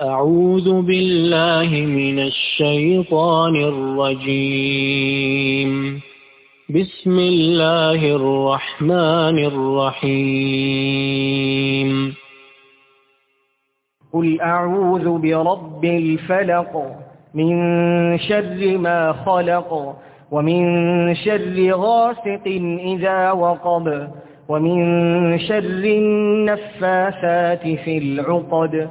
أعوذ بالله من الشيطان الرجيم. بسم الله الرحمن الرحيم. قل أعوذ برب الفلق من شر ما خلق ومن شر غاسق إذا وقب ومن شر النفاثات في العقد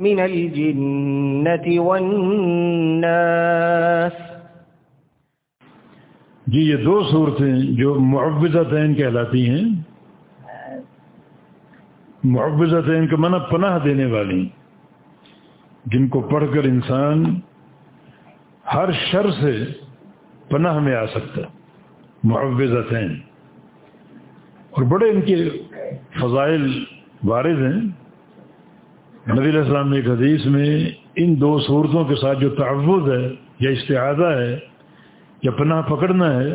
من الجنة والناس. جی یہ دو صورتیں جو معوضتین کہلاتی ہیں. معوضتین کا منع پناہ دینے والی، جن کو پڑھ کر انسان ہر شر سے پناہ میں آ سکتا معوضتین اور بڑے ان کے فضائل وارد ہیں نبی علیہ السلام نے ایک حدیث میں ان دو صورتوں کے ساتھ جو تعوض ہے یا استعادہ ہے یا پناہ پکڑنا ہے،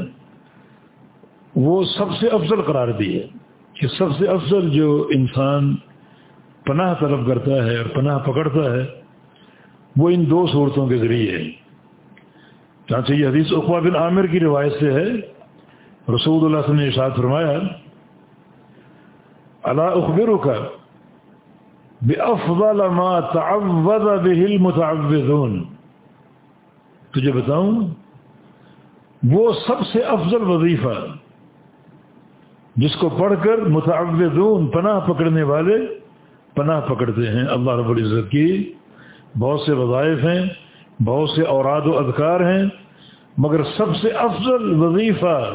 وہ سب سے افضل قرار دی ہے کہ سب سے افضل جو انسان پناہ طلب کرتا ہے اور پناہ پکڑتا ہے، وہ ان دو صورتوں کے ذریعے ہے۔ چانچہ یہ حدیث اقوا بن عامر کی روایت سے ہے۔ رسول اللہ نے ارشاد فرمایا اللہ اخبر کا بأفضل ما تعوذ به المتعوذون۔ تجھے بتاؤں، وہ سب سے افضل وظیفہ جس کو پڑھ کر متعوذون پناہ پکڑنے والے پناہ پکڑتے ہیں۔ اللہ رب العزت کی بہت سے وظائف ہیں، بہت سے اوراد و اذکار ہیں، مگر سب سے افضل وظیفہ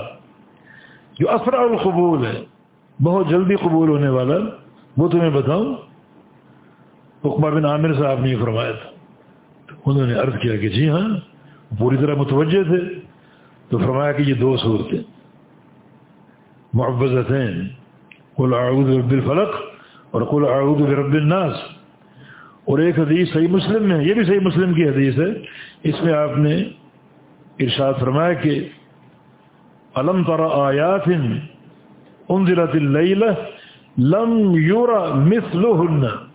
جو اسرع القبول ہے، بہت جلدی قبول ہونے والا، وہ تمہیں بتاؤں حکمہ بن عامر صاحب نے یہ فرمایا تھا۔ انہوں نے عرض کیا کہ جی ہاں پوری طرح متوجہ تھے۔ تو فرمایا کہ یہ دو صورتیں۔ معوضتین قل اعوذ برب الفلق اور قل اعوذ برب الناس۔ اور ایک حدیث صحیح مسلم میں، یہ بھی صحیح مسلم کی حدیث ہے۔ اس میں آپ نے ارشاد فرمایا کہ علم تر آیات انزلت اللیلہ لم یورا مثلہن یعنی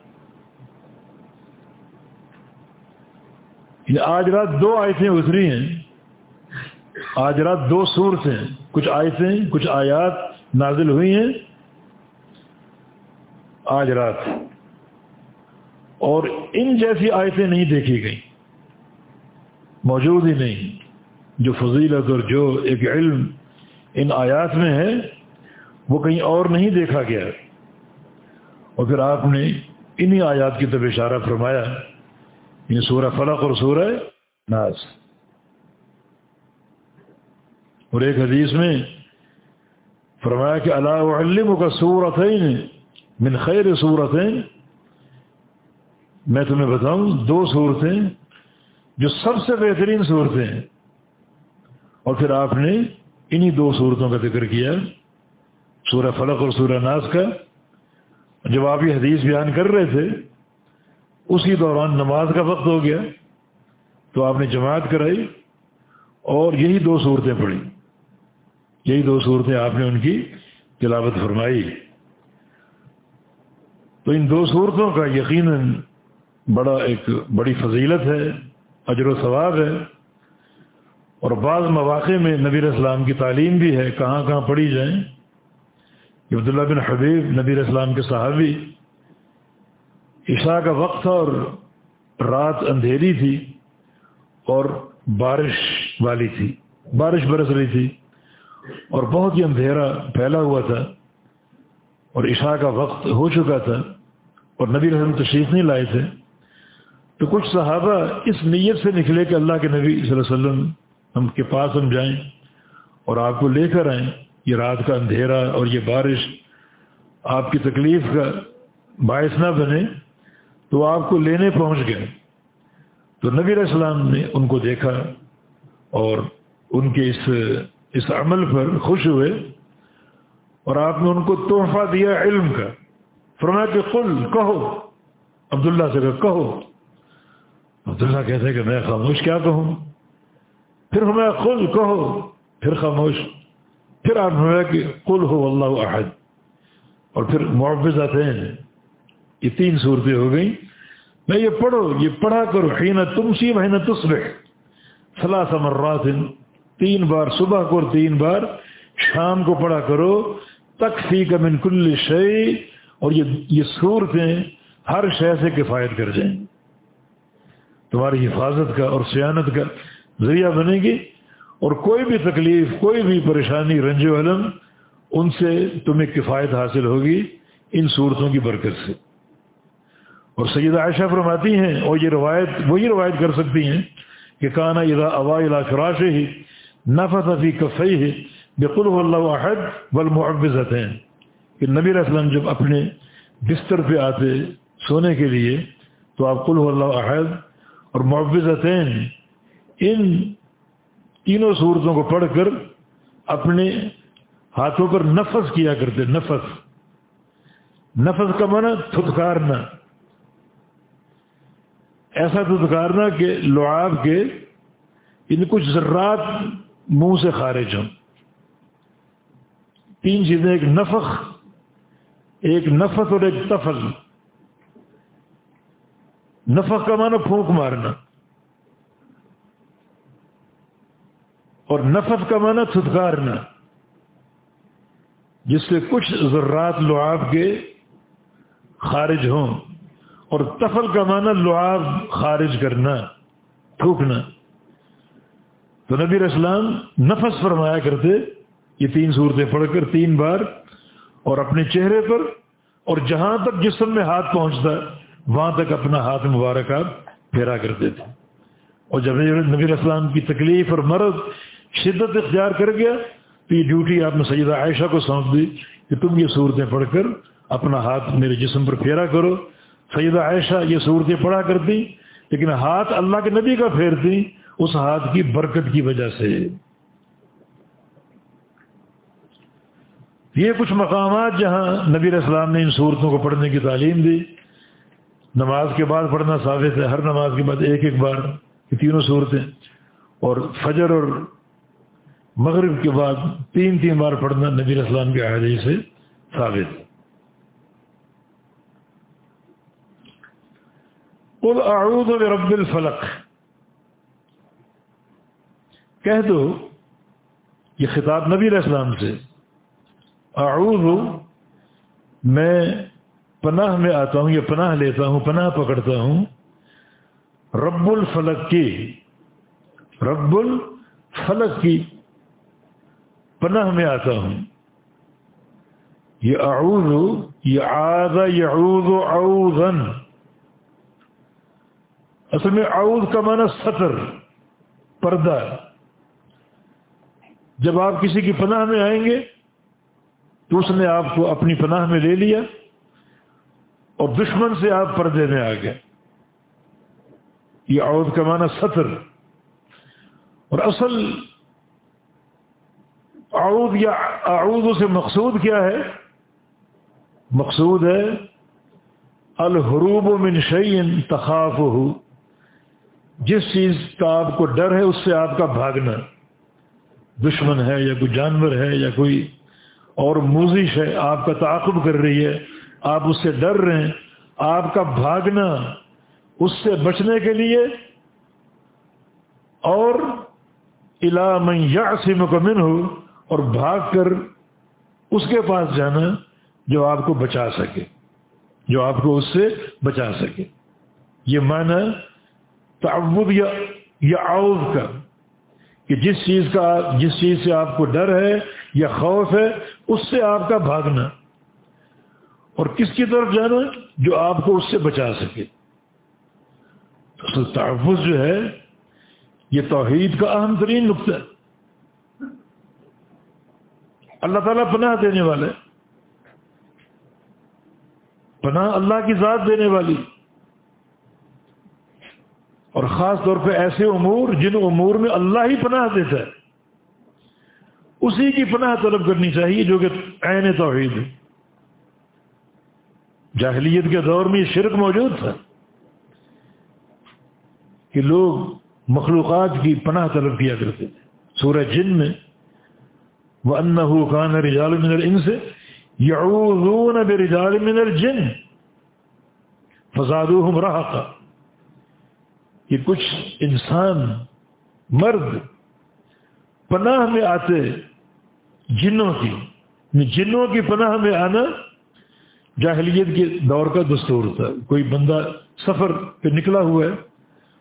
آج رات دو آیتیں اتری ہیں۔ آج رات دو صورتیں کچھ آیتیں، کچھ آیات نازل ہوئی ہیں۔ آج رات۔ اور ان جیسی آیتیں نہیں دیکھی گئیں۔ موجود ہی نہیں۔ جو فضیلت اور جو ایک علم ان آیات میں ہے، وہ کہیں اور نہیں دیکھا گیا۔ اور پھر آپ نے انہی آیات کی طرف اشارہ فرمایا۔ یہ سورہ فلق اور سورہ ناز اور ایک حدیث میں فرمایا کہ اللہ علم کا صورت من خیر صورت میں تمہیں بتاؤں دو صورتیں جو سب سے بہترین صورتیں ہیں۔ اور پھر آپ نے انہی دو صورتوں کا ذکر کیا سورہ فلق اور سورہ ناز کا۔ جب آپ یہ حدیث بیان کر رہے تھے اسی دوران نماز کا وقت ہو گیا تو آپ نے جماعت کرائی اور یہی دو صورتیں پڑھی۔ یہی دو صورتیں آپ نے ان کی تلاوت فرمائی۔ تو ان دو صورتوں کا یقیناً بڑا ایک بڑی فضیلت ہے، اجر و ثواب ہے۔ اور بعض مواقع میں نبی اسلام کی تعلیم بھی ہے، کہاں کہاں پڑھی جائیں۔ عبداللہ بن حبیب، نبی اسلام کے صحابی عشاء کا وقت تھا اور رات اندھیری تھی اور بارش والی تھی۔ بارش برس رہی تھی اور بہت ہی اندھیرا پھیلا ہوا تھا اور عشاء کا وقت ہو چکا تھا اور نبی رحم تشریف نہیں لائے تھے۔ تو کچھ صحابہ اس نیت سے نکلے کہ اللہ کے نبی صلی اللہ علیہ وسلم ہم کے پاس ہم جائیں اور آپ کو لے کر آئیں۔ یہ رات کا اندھیرا اور یہ بارش آپ کی تکلیف کا باعث نہ بنے۔ تو آپ کو لینے پہنچ گئے۔ تو نبی علیہ السلام نے ان کو دیکھا اور ان کے اس اس عمل پر خوش ہوئے اور آپ نے ان کو تحفہ دیا علم کا۔ فرمایا کہ قل، کہو۔ عبداللہ سے کہو۔ عبداللہ کہتے کہ میں خاموش کیا کہوں؟ پھر ہمیں قل، کہو۔ پھر خاموش۔ پھر آپ ہمیں کہ قل ہو اللہ احد۔ اور پھر معوضات ہیں یہ تین صورتیں ہو گئیں۔ میں یہ پڑھو، یہ پڑھا کرو، حین تم سی بہن تصبح۔ ثلاث مرات، تین بار صبح کو اور تین بار شام کو پڑھا کرو۔ تک فی کا من کل شعی اور یہ یہ صورتیں ہر شے سے کفایت کر جائیں۔ تمہاری حفاظت کا اور سیانت کا ذریعہ بنے گی اور کوئی بھی تکلیف، کوئی بھی پریشانی، رنج و علم ان سے تمہیں کفایت حاصل ہوگی ان صورتوں کی برکت سے۔ اور سیدہ عائشہ فرماتی ہیں اور یہ روایت وہی روایت کر سکتی ہیں کہ کانا اذا اوا الى فراش ہی نفت فی کفئی ہے بقل اللہ احد والمعوذت ہیں کہ نبی علیہ السلام جب اپنے بستر پہ آتے سونے کے لیے تو آپ قل اللہ احد اور معوضتین ان تینوں صورتوں کو پڑھ کر اپنے ہاتھوں پر نفس کیا کرتے، نفس۔ نفس کا معنی تھتکارنا ایسا دھتکارنا کہ لعاب کے ان کچھ ذرات منہ سے خارج ہوں۔ تین چیزیں، ایک نفق ایک نفت اور ایک تفل نفق کا معنی پھونک مارنا۔ اور نفت کا معنی تھتکارنا جس سے کچھ ذرات لعاب کے خارج ہوں۔ اور تفل کا معنی لعاب خارج کرنا، تھوکنا۔ تو نبی اسلام نفس فرمایا کرتے، یہ تین صورتیں پڑھ کر تین بار، اور اپنے چہرے پر، اور جہاں تک جسم میں ہاتھ پہنچتا، وہاں تک اپنا ہاتھ مبارک آپ پھیرا کرتے تھے۔ اور جب نبی اسلام کی تکلیف اور مرض شدت اختیار کر گیا، تو یہ ڈیوٹی آپ نے سیدہ عائشہ کو سونپ دی کہ تم یہ صورتیں پڑھ کر اپنا ہاتھ میرے جسم پر پھیرا کرو۔ سیدہ عائشہ یہ صورتیں پڑھا کرتی، لیکن ہاتھ اللہ کے نبی کا پھیرتی، اس ہاتھ کی برکت کی وجہ سے۔ یہ کچھ مقامات جہاں نبی علیہ السلام نے ان صورتوں کو پڑھنے کی تعلیم دی۔ نماز کے بعد پڑھنا ثابت ہے ہر نماز کے بعد ایک ایک بار یہ تینوں صورتیں۔ اور فجر اور مغرب کے بعد تین تین بار پڑھنا نبی علیہ السلام کے عہدی سے ثابت۔ ہے قل اعوذ برب الفلق. کہہ دو، یہ خطاب نبی علیہ السلام سے، اعوذ میں پناہ میں آتا ہوں، یا پناہ لیتا ہوں، پناہ پکڑتا ہوں، رب الفلق کی، رب الفلق کی پناہ میں آتا ہوں۔ یہ اعوذ، یہ آد یعوذ اعوذن اصل میں اعوذ کا معنی سطر، پردہ۔ جب آپ کسی کی پناہ میں آئیں گے تو اس نے آپ کو اپنی پناہ میں لے لیا اور دشمن سے آپ پردے میں آ گئے۔ یہ اعوذ کا معنی سطر۔ اور اصل اعوذ یا اعوذ سے مقصود کیا ہے؟ مقصود ہے، الحروب من شعین تخاف ہو جس چیز کا آپ کو ڈر ہے اس سے آپ کا بھاگنا دشمن ہے یا کوئی جانور ہے یا کوئی اور موزش ہے، آپ کا تعاقب کر رہی ہے، آپ اس سے ڈر رہے ہیں، آپ کا بھاگنا اس سے بچنے کے لیے اور علام یا مکمن ہو اور بھاگ کر اس کے پاس جانا جو آپ کو بچا سکے، جو آپ کو اس سے بچا سکے۔ یہ معنی تعود یا یا عوض کا کہ جس چیز کا جس چیز سے آپ کو ڈر ہے یا خوف ہے، اس سے آپ کا بھاگنا۔ اور کس کی طرف جانا؟ جو آپ کو اس سے بچا سکے۔ تو تحفظ جو ہے، یہ توحید کا اہم ترین نقطہ ہے۔ اللہ تعالیٰ پناہ دینے والے۔ پناہ اللہ کی ذات دینے والی۔ اور خاص طور پہ ایسے امور جن امور میں اللہ ہی پناہ دیتا ہے۔ اسی کی پناہ طلب کرنی چاہیے جو کہ عین توحید ہے۔ جاہلیت کے دور میں یہ شرک موجود تھا کہ لوگ مخلوقات کی پناہ طلب کیا کرتے تھے۔ سورہ جن میں وہ ان کہ کچھ انسان مرد پناہ میں آتے جنوں کی۔ جنوں کی پناہ میں آنا جاہلیت کے دور کا دستور تھا کوئی بندہ سفر پہ نکلا ہوا ہے،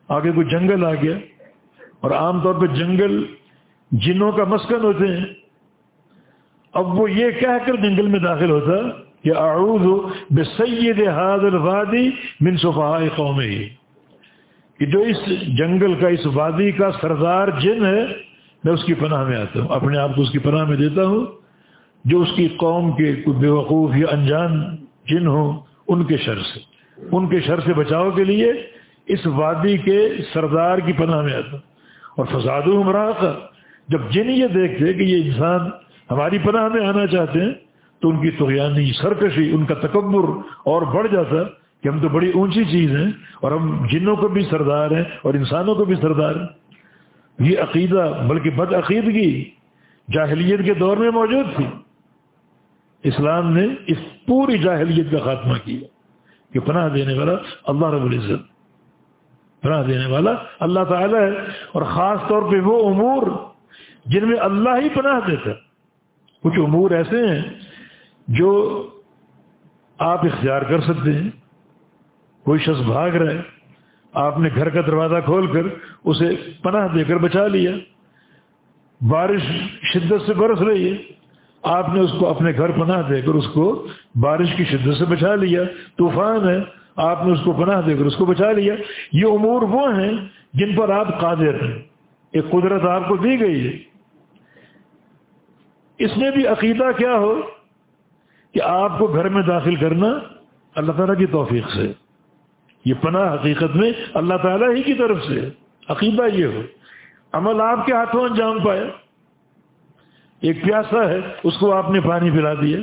آگے کوئی جنگل آ گیا، اور عام طور پہ جنگل جنوں کا مسکن ہوتے ہیں۔ اب وہ یہ کہہ کر جنگل میں داخل ہوتا کہ اعوذ بے سید حاضر وادی من صفحاء قوم ہی کہ جو اس جنگل کا، اس وادی کا سردار جن ہے، میں اس کی پناہ میں آتا ہوں، اپنے آپ کو اس کی پناہ میں دیتا ہوں۔ جو اس کی قوم کے کوئی بے وقوف یا انجان جن ہوں، ان کے شر سے۔ ان کے شر سے بچاؤ کے لیے اس وادی کے سردار کی پناہ میں آتا اور فساد عمرہ کا جب جن یہ دیکھتے کہ یہ انسان ہماری پناہ میں آنا چاہتے ہیں، تو ان کی تغیانی سرکشی، ان کا تکبر اور بڑھ جاتا۔ کہ ہم تو بڑی اونچی چیز ہیں اور ہم جنوں کو بھی سردار ہیں اور انسانوں کو بھی سردار ہیں۔ یہ عقیدہ، بلکہ بد عقیدگی جاہلیت کے دور میں موجود تھی۔ اسلام نے اس پوری جاہلیت کا خاتمہ کیا کہ پناہ دینے والا اللہ رب العزت، پناہ دینے والا اللہ تعالی ہے۔ اور خاص طور پہ وہ امور جن میں اللہ ہی پناہ دیتا کچھ امور ایسے ہیں جو آپ اختیار کر سکتے ہیں۔ کوئی شخص بھاگ رہا ہے، آپ نے گھر کا دروازہ کھول کر اسے پناہ دے کر بچا لیا۔ بارش شدت سے برس رہی ہے۔ آپ نے اس کو اپنے گھر پناہ دے کر اس کو بارش کی شدت سے بچا لیا۔ طوفان ہے، آپ نے اس کو پناہ دے کر اس کو بچا لیا۔ یہ امور وہ ہیں جن پر آپ قادر ہیں۔ ایک قدرت آپ کو دی گئی ہے۔ اس میں بھی عقیدہ کیا ہو کہ آپ کو گھر میں داخل کرنا اللہ تعالیٰ کی توفیق سے۔ یہ پناہ حقیقت میں اللہ تعالیٰ ہی کی طرف سے عقیدہ یہ ہو۔ عمل آپ کے ہاتھوں انجام پایا ایک پیاسا ہے، اس کو آپ نے پانی پلا دیا۔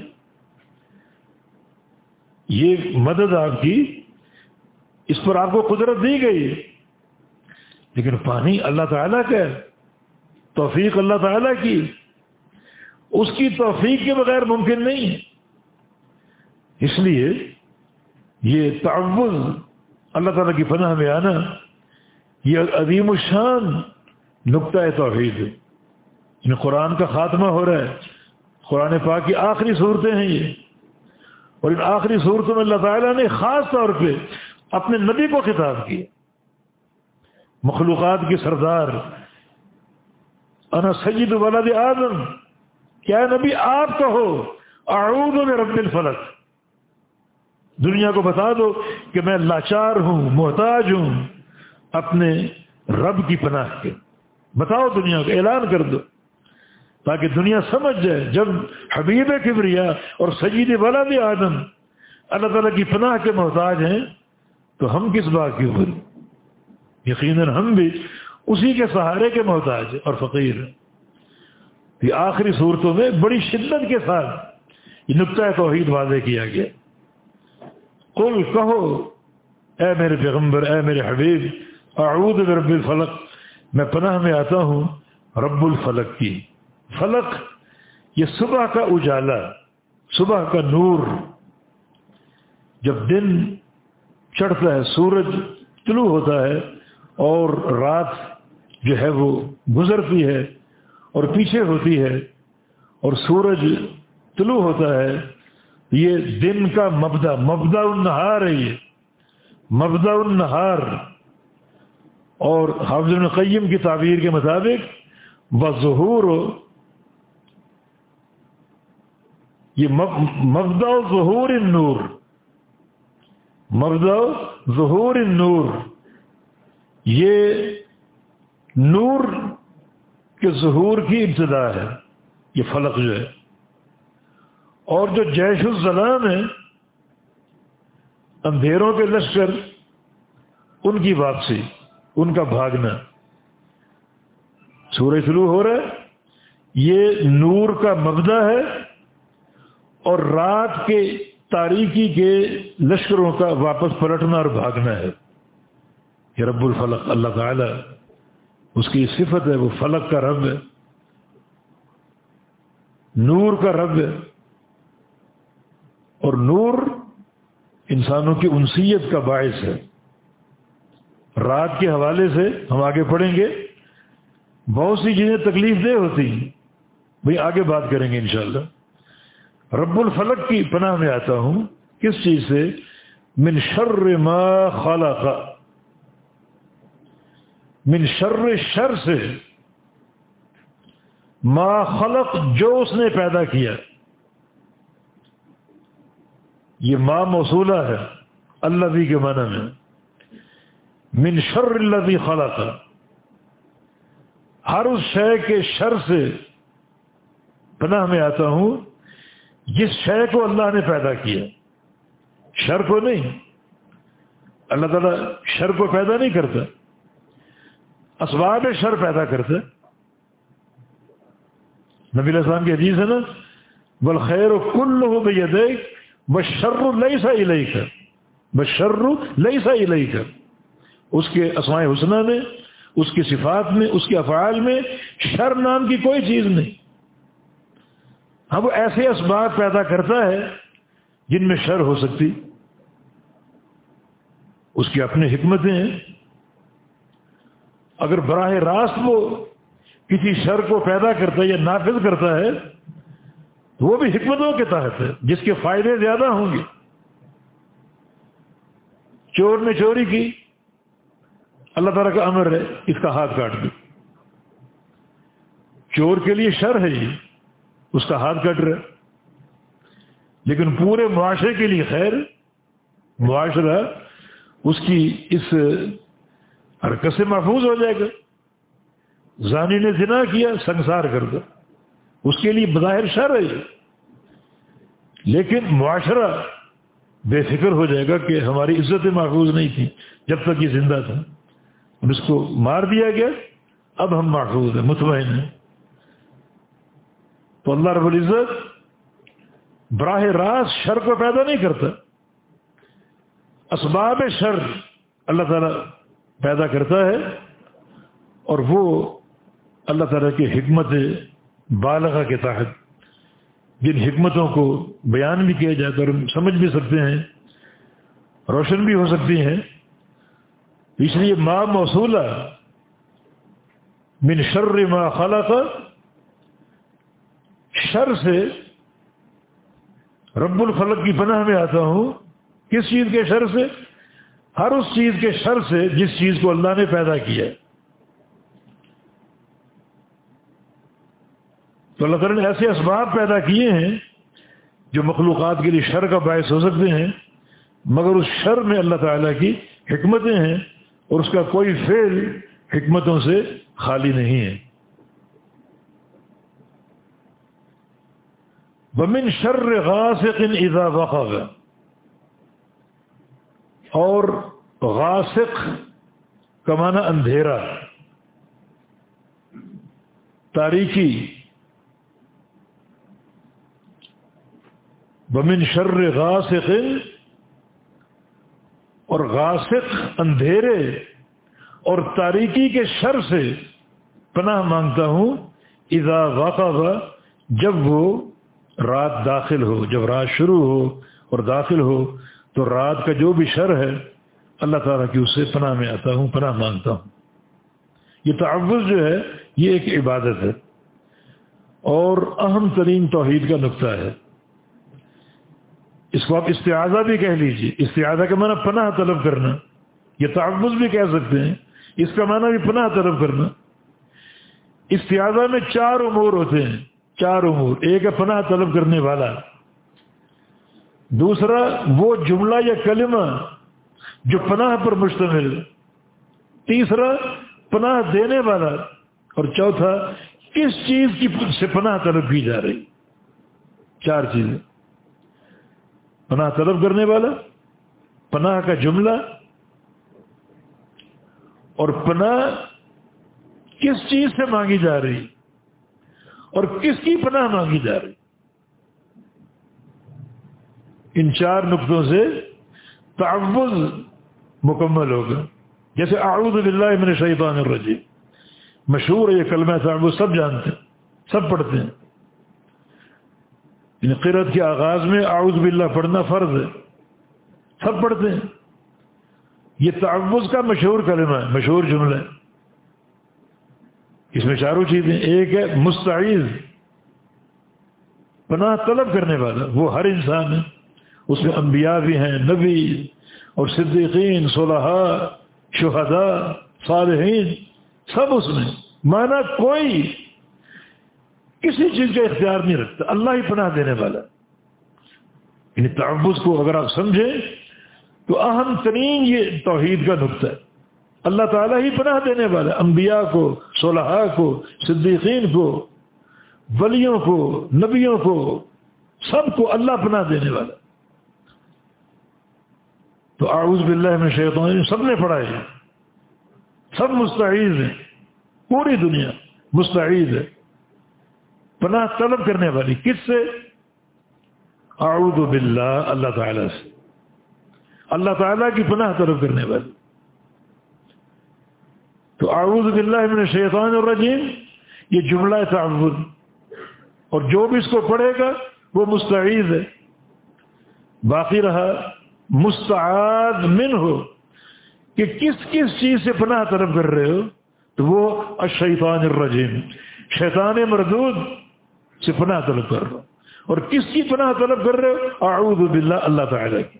یہ مدد آپ کی اس پر آپ کو قدرت دی گئی لیکن پانی اللہ تعالیٰ کا ہے۔ توفیق اللہ تعالیٰ کی۔ اس کی توفیق کے بغیر ممکن نہیں ہے۔ اس لیے یہ تعوض اللہ تعالیٰ کی پناہ میں آنا، یہ عظیم الشان نقطۂ توحید ہے۔ یعنی قرآن کا خاتمہ ہو رہا ہے۔ قرآن پاک کی آخری صورتیں ہیں یہ۔ اور ان آخری صورتوں میں اللہ تعالیٰ نے خاص طور پہ اپنے نبی کو خطاب کیا۔ مخلوقات کی سردار، انا سید ولد آدم، کیا نبی آپ کہو اعوذ میں رب الفلق۔ دنیا کو بتا دو کہ میں لاچار ہوں، محتاج ہوں، اپنے رب کی پناہ کے۔ بتاؤ دنیا کو، اعلان کر دو۔ تاکہ دنیا سمجھ جائے، جب حبیب کبریا اور سجید والا بھی آدم اللہ تعالیٰ کی پناہ کے محتاج ہیں، تو ہم کس بات کی اوپر یقیناً ہم بھی اسی کے سہارے کے محتاج ہیں اور فقیر ہیں۔ یہ آخری صورتوں میں بڑی شدت کے ساتھ یہ نقطۂ توحید واضح کیا گیا۔ کل کہو اے میرے پیغمبر، اے میرے حبیب، اعوذ برب الفلق، میں پناہ میں آتا ہوں رب الفلق کی۔ فلق، یہ صبح کا اجالا، صبح کا نور۔ جب دن چڑھتا ہے، سورج طلوع ہوتا ہے، اور رات جو ہے وہ گزرتی ہے اور پیچھے ہوتی ہے، اور سورج طلوع ہوتا ہے یہ دن کا مبدا مبدا النہار ہے یہ۔ مبدا النہار۔ اور حافظ القیم کی تعبیر کے مطابق بظہور یہ مبدا ظہور النور۔ مبدا ظہور النور۔ یہ نور کے ظہور کی ابتدا ہے، یہ فلق جو ہے۔ اور جو جیش الزلام ہے اندھیروں کے لشکر، ان کی واپسی، ان کا بھاگنا۔ سورج شروع ہو رہا ہے، یہ نور کا مبدا ہے اور رات کے تاریکی کے لشکروں کا واپس پلٹنا اور بھاگنا ہے۔ یہ رب الفلق، اللہ تعالی، اس کی صفت ہے، وہ فلق کا رب ہے۔ نور کا رب ہے۔ اور نور انسانوں کی انسیت کا باعث ہے۔ رات کے حوالے سے ہم آگے پڑھیں گے۔ بہت سی چیزیں تکلیف دہ ہوتی ہیں۔ بھئی آگے بات کریں گے انشاءاللہ۔ رب الفلق کی پناہ میں آتا ہوں۔ کس چیز سے؟ من شر ما خلق۔ من شر شر سے ما خلق جو اس نے پیدا کیا۔ یہ ماں موصولہ ہے، اللہ بھی کے معنی میں۔ من شر اللہ بھی خلق۔ ہر اس شے کے شر سے پناہ میں آتا ہوں، جس شے کو اللہ نے پیدا کیا۔ شر کو نہیں۔ اللہ تعالیٰ شر کو پیدا نہیں کرتا۔ اسباب شر پیدا کرتا۔ نبی السلام کی حدیث ہے نا بل خیر و کل ہو بھیا دیکھ بس شر لئی سا الہی کر بس شر لئی سا الہی کر اس کے اسماء حسنہ میں، اس کی صفات میں، اس کے افعال میں شر نام کی کوئی چیز نہیں۔ اب وہ ایسے اسباب پیدا کرتا ہے جن میں شر ہو سکتی۔ اس کی اپنی حکمتیں ہیں۔ اگر براہ راست وہ کسی شر کو پیدا کرتا ہے یا نافذ کرتا ہے وہ بھی حکمتوں کے تحت ہے، جس کے فائدے زیادہ ہوں گے۔ چور نے چوری کی، اللہ تعالیٰ کا امر ہے، اس کا ہاتھ کاٹ دو۔ چور کے لیے شر ہے یہ، اس کا ہاتھ کٹ رہا۔ لیکن پورے معاشرے کے لیے خیر، معاشرہ اس کی اس حرکت سے محفوظ ہو جائے گا۔ زانی نے زنا کیا، سنسار کر دو۔ اس کے لیے بظاہر شر ہے یہ۔ لیکن معاشرہ بے فکر ہو جائے گا کہ ہماری عزت محفوظ نہیں تھی جب تک یہ زندہ تھا۔ اس کو مار دیا گیا، اب ہم محفوظ ہیں، مطمئن ہیں۔ تو اللہ رب العزت براہ راست شر کو پیدا نہیں کرتا، اسباب شر اللہ تعالیٰ پیدا کرتا ہے اور وہ اللہ تعالیٰ کی حکمت بالغ کے تحت جن حکمتوں کو بیان بھی کیا جاتا اور سمجھ بھی سکتے ہیں، روشن بھی ہو سکتی ہیں۔ اس لیے ماں موصولہ من شر ما خلق، شر سے رب الفلق کی پناہ میں آتا ہوں۔ کس چیز کے شر سے؟ ہر اس چیز کے شر سے جس چیز کو اللہ نے پیدا کیا ہے۔ تو اللہ تعالیٰ نے ایسے اسباب پیدا کیے ہیں جو مخلوقات کے لیے شر کا باعث ہو سکتے ہیں، مگر اس شر میں اللہ تعالیٰ کی حکمتیں ہیں اور اس کا کوئی فعل حکمتوں سے خالی نہیں ہے۔ بمن شر غاسق اذا وقب اور غاسق کمانا اندھیرا۔ تاریخی بمن شر غاسق اور غاسق اندھیرے اور تاریکی کے شر سے پناہ مانگتا ہوں، اذا واقع جب وہ رات داخل ہو، جب رات شروع ہو اور داخل ہو، تو رات کا جو بھی شر ہے، اللہ تعالیٰ کی اس سے پناہ میں آتا ہوں، پناہ مانگتا ہوں۔ یہ تعوض جو ہے، یہ ایک عبادت ہے اور اہم ترین توحید کا نقطہ ہے۔ اس کو آپ استعاذہ بھی کہہ لیجیے استعاذہ کا معنی پناہ طلب کرنا۔ یہ تعوض بھی کہہ سکتے ہیں۔ اس کا معنی بھی پناہ طلب کرنا۔ استعاذہ میں چار امور ہوتے ہیں۔ چار امور۔ ایک ہے پناہ طلب کرنے والا۔ دوسرا، وہ جملہ یا کلمہ جو پناہ پر مشتمل۔ تیسرا، پناہ دینے والا۔ اور چوتھا کس چیز کی سے پناہ طلب کی جا رہی۔ چار چیزیں۔ پناہ طلب کرنے والا، پناہ کا جملہ، اور پناہ کس چیز سے مانگی جا رہی، اور کس کی پناہ مانگی جا رہی؟ ان چار نقطوں سے تعوض مکمل ہوگا۔ جیسے اعوذ باللہ من الشیطان الرجیم، مشہور ہے یہ کلمہ تعوض سب جانتے ہیں، سب پڑھتے ہیں۔ ان قرت کے آغاز میں اعوذ باللہ پڑھنا فرض ہے۔ سب پڑھتے ہیں۔ یہ تعوض کا مشہور کلمہ ہے، مشہور جملہ ہے۔ اس میں چاروں چیزیں، ایک ہے مستعیز پناہ طلب کرنے والا، وہ ہر انسان ہے۔ اس میں انبیاء بھی ہیں، نبی اور صدیقین، صلحاء، شہداء، صالحین، سب اس میں۔ مانا کوئی کسی چیز کا اختیار نہیں رکھتا، اللہ ہی پناہ دینے والا۔ یعنی تعبض کو اگر آپ سمجھیں، تو اہم ترین یہ توحید کا نقطہ ہے۔ اللہ تعالیٰ ہی پناہ دینے والا، انبیاء کو، صلحاء کو، صدیقین کو، ولیوں کو، نبیوں کو، سب کو اللہ پناہ دینے والا۔ تو اعوذ باللہ میں شیطان سب نے پڑھا ہے۔ سب مستعید ہیں۔ پوری دنیا مستعید ہے۔ پناہ طلب کرنے والی کس سے؟ اعوذ باللہ، اللہ تعالی سے۔ اللہ تعالیٰ کی پناہ طلب کرنے والی۔ تو اعوذ باللہ من الشیطان الرجیم، یہ جملہ تعوذ۔ اور جو بھی اس کو پڑھے گا، وہ مستعید ہے۔ باقی رہا مستعد من ہو کہ کس کس چیز سے پناہ طلب کر رہے ہو؟ تو وہ الشیطان الرجیم۔ شیطان مردود۔ سے پناہ طلب کر رہا ہوں۔ اور کس کی پناہ طلب کر رہے ہو؟ اعوذ باللہ اللہ تعالی کی۔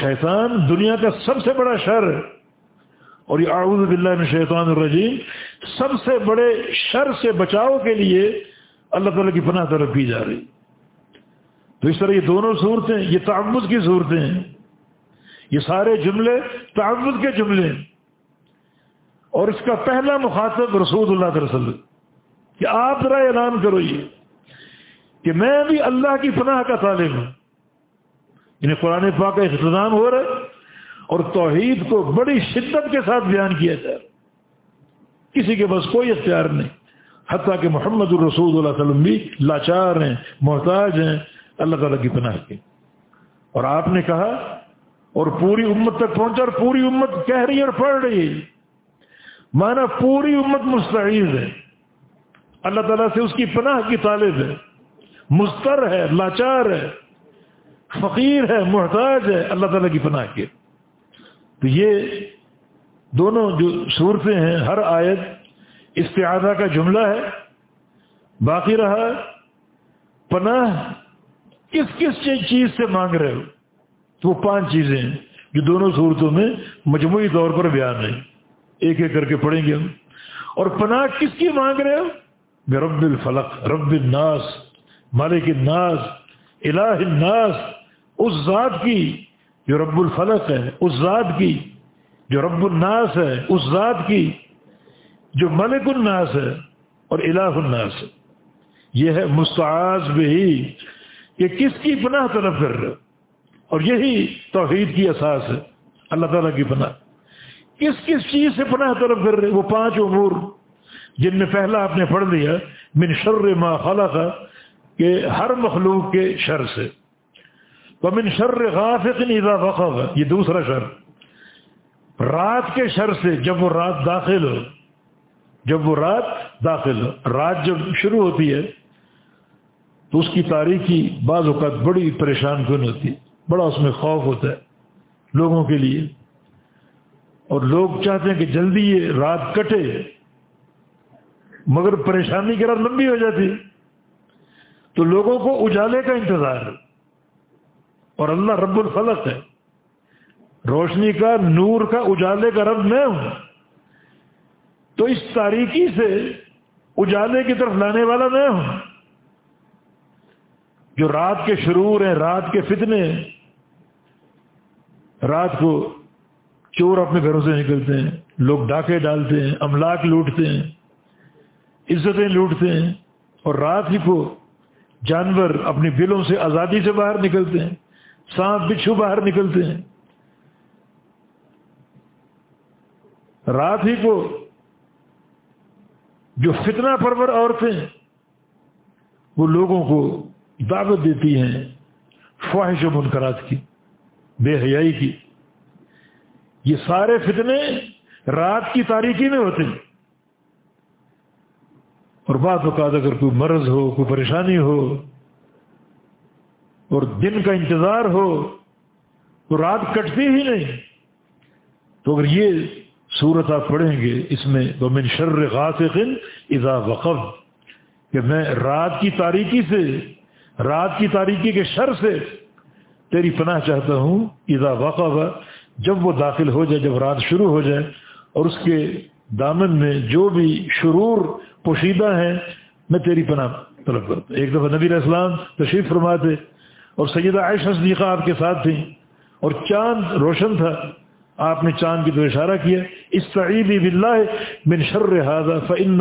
شیطان دنیا کا سب سے بڑا شر ہے۔ اور یہ اعوذ باللہ میں شیطان الرجیم، سب سے بڑے شر سے بچاؤ کے لیے اللہ تعالیٰ کی پناہ طلب کی جا رہی۔ تو اس طرح یہ دونوں صورتیں، یہ تعوض کی صورتیں ہیں۔ یہ سارے جملے تعوض کے جملے ہیں۔ اور اس کا پہلا مخاطب رسول اللہ علیہ وسلم۔ کہ آپ ذرا اعلان کرو یہ کہ میں بھی اللہ کی پناہ کا طالب ہوں۔ انہیں قرآن پاک کا اختتام ہو رہا ہے اور توحید کو بڑی شدت کے ساتھ بیان کیا جائے کسی کے بس کوئی اختیار نہیں۔ حتیٰ کہ محمد الرسول اللہ علیہ وسلم بھی لاچار ہیں، محتاج ہیں، اللہ تعالیٰ کی پناہ کی اور آپ نے کہا، اور پوری امت تک پہنچا اور پوری امت کہہ رہی ہے اور پڑھ رہی ہے۔ مانا پوری امت مستعید ہے۔ اللہ تعالیٰ سے اس کی پناہ کی طالب ہے۔ مستر ہے، لاچار ہے، فقیر ہے، محتاج ہے، اللہ تعالیٰ کی پناہ کے تو یہ دونوں جو صورتیں ہیں، ہر آیت استعادہ کا جملہ ہے۔ باقی رہا پناہ کس کس چیز سے مانگ رہے ہو؟ تو وہ پانچ چیزیں ہیں جو دونوں صورتوں میں مجموعی طور پر بیان ہے ایک ایک کر کے پڑھیں گے ہم۔ اور پناہ کس کی مانگ رہے ہو؟ رب الفلق، رب الناس، مالک الناس، الہ الناس، اس ذات کی جو رب الفلق ہے، اس ذات کی جو رب الناس ہے، اس ذات کی جو ملک الناس ہے اور الہ الناس ہے۔ یہ ہے مستعاذ بھی۔ کہ کس کی پناہ طلب کر رہے اور یہی توحید کی اساس ہے۔ اللہ تعالیٰ کی پناہ۔ کس کس چیز سے پناہ طلب کر رہے وہ پانچ امور۔ جن میں پہلا آپ نے پڑھ لیا، من شر ما خلق، کہ ہر مخلوق کے شر سے۔ من شر غافق اذا وقف یہ دوسرا شر۔ رات کے شر سے جب وہ رات داخل ہو، جب وہ رات داخل ہو، رات جب شروع ہوتی ہے، تو اس کی تاریخی بعض اوقات بڑی پریشان کن ہوتی بڑا اس میں خوف ہوتا ہے لوگوں کے لیے۔ اور لوگ چاہتے ہیں کہ جلدی یہ رات کٹے۔ مگر پریشانی کی رات لمبی ہو جاتی۔ تو لوگوں کو اجالے کا انتظار۔ ہے اور اللہ رب الفلق ہے۔ روشنی کا، نور کا، اجالے کا رب میں ہوں۔ تو اس تاریکی سے اجالے کی طرف لانے والا میں ہوں۔ جو رات کے شرور ہیں، رات کے فتنے رات کو چور اپنے گھروں سے نکلتے ہیں، لوگ ڈاکے ڈالتے ہیں، املاک لوٹتے ہیں۔ عزتیں لوٹتے ہیں اور رات ہی کو جانور اپنی بلوں سے آزادی سے باہر نکلتے ہیں، سانپ بچھو باہر نکلتے ہیں۔ رات ہی کو جو فتنہ پرور عورتیں وہ لوگوں کو دعوت دیتی ہیں خواہش و منقرات کی، بے حیائی کی۔ یہ سارے فتنے رات کی تاریکی میں ہوتے ہیں۔ اور بعض اوقات اگر کوئی مرض ہو، کوئی پریشانی ہو اور دن کا انتظار ہو، تو رات کٹتی ہی نہیں۔ تو اگر یہ صورت آپ پڑھیں گے، اس میں تو من شر غاسقن اذا وقف، کہ میں رات کی تاریکی سے، رات کی تاریکی کے شر سے تیری پناہ چاہتا ہوں۔ اذا وقف، جب وہ داخل ہو جائے، جب رات شروع ہو جائے، اور اس کے دامن میں جو بھی شرور پوشیدہ ہیں، میں تیری پناہ طلب کرتا ایک دفعہ نبی علیہ السلام تشریف فرماتے اور سیدہ عائشہ صدیقہ آپ کے ساتھ تھیں اور چاند روشن تھا۔ آپ نے چاند کی تو اشارہ کیا اس تعیبی بلّہ من شر حاضہ فن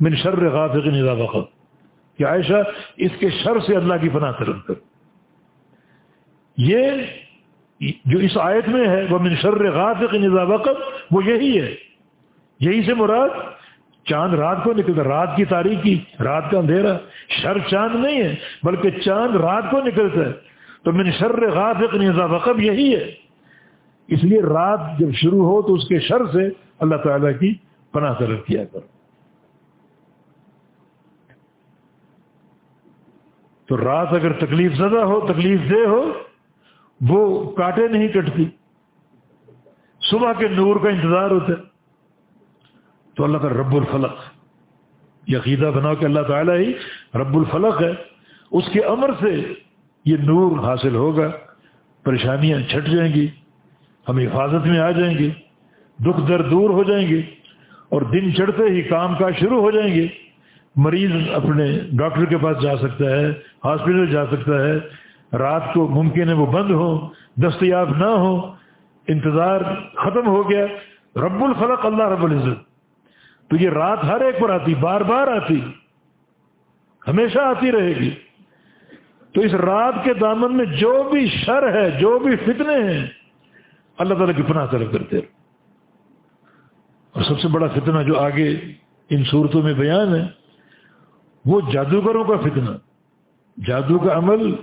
من شر غافق نظا وقت کہ عائشہ، اس کے شر سے اللہ کی پناہ طلب کر۔ یہ جو اس آیت میں ہے، وہ من شر غافق نظا وقت وہ یہی ہے۔ یہی سے مراد چاند رات کو نکلتا رات کی تاریخی رات کا اندھیرا۔ شر چاند نہیں ہے، بلکہ چاند رات کو نکلتا ہے۔ تو من شر غافق نظا وقب یہی ہے۔ اس لیے رات جب شروع ہو تو اس کے شر سے اللہ تعالیٰ کی پناہ طلب کیا کرو۔ تو رات اگر تکلیف زدہ ہو، تکلیف دہ ہو، وہ کاٹے نہیں کٹتی۔ صبح کے نور کا انتظار ہوتا ہے۔ تو اللہ کا رب الفلق یقیدہ بناؤ کہ اللہ تعالیٰ ہی رب الفلق ہے۔ اس کے امر سے یہ نور حاصل ہوگا، پریشانیاں چھٹ جائیں گی، ہم حفاظت میں آ جائیں گے، دکھ درد دور ہو جائیں گے اور دن چڑھتے ہی کام کاج شروع ہو جائیں گے۔ مریض اپنے ڈاکٹر کے پاس جا سکتا ہے، ہاسپٹل جا سکتا ہے، رات کو ممکن ہے وہ بند ہو، دستیاب نہ ہو، انتظار ختم ہو گیا۔ رب الفلق، اللہ رب العزت۔ تو یہ رات ہر ایک پر آتی، بار بار آتی، ہمیشہ آتی رہے گی۔ تو اس رات کے دامن میں جو بھی شر ہے، جو بھی فتنے ہیں، اللہ تعالیٰ کی پناہ طلب کرتے رہے اور سب سے بڑا فتنہ جو آگے ان صورتوں میں بیان ہے، وہ جادوگروں کا فتنہ۔ جادو کا عمل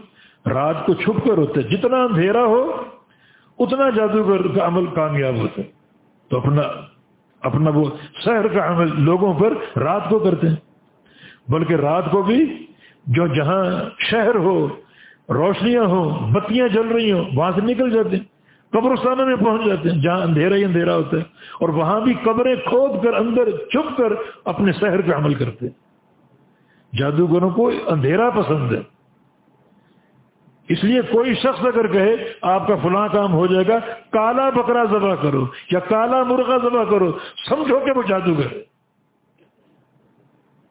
رات کو چھپ کر ہوتا ہے۔ جتنا اندھیرا ہو، اتنا جادوگر کا عمل کامیاب ہوتا ہے۔ تو اپنا اپنا وہ شہر کا عمل لوگوں پر رات کو کرتے ہیں۔ بلکہ رات کو بھی جو جہاں شہر ہو، روشنیاں ہوں، بتیاں جل رہی ہوں، وہاں سے نکل جاتے ہیں۔ قبرستانوں میں پہنچ جاتے ہیں، جہاں اندھیرا ہی اندھیرا ہوتا ہے۔ اور وہاں بھی قبریں کھود کر اندر چھپ کر اپنے شہر کا عمل کرتے ہیں۔ جادوگروں کو اندھیرا پسند ہے۔ اس لیے کوئی شخص اگر کہے آپ کا فلاں کام ہو جائے گا، کالا بکرا ذبح کرو یا کالا مرغا ذبح کرو، سمجھو کہ وہ جادوگر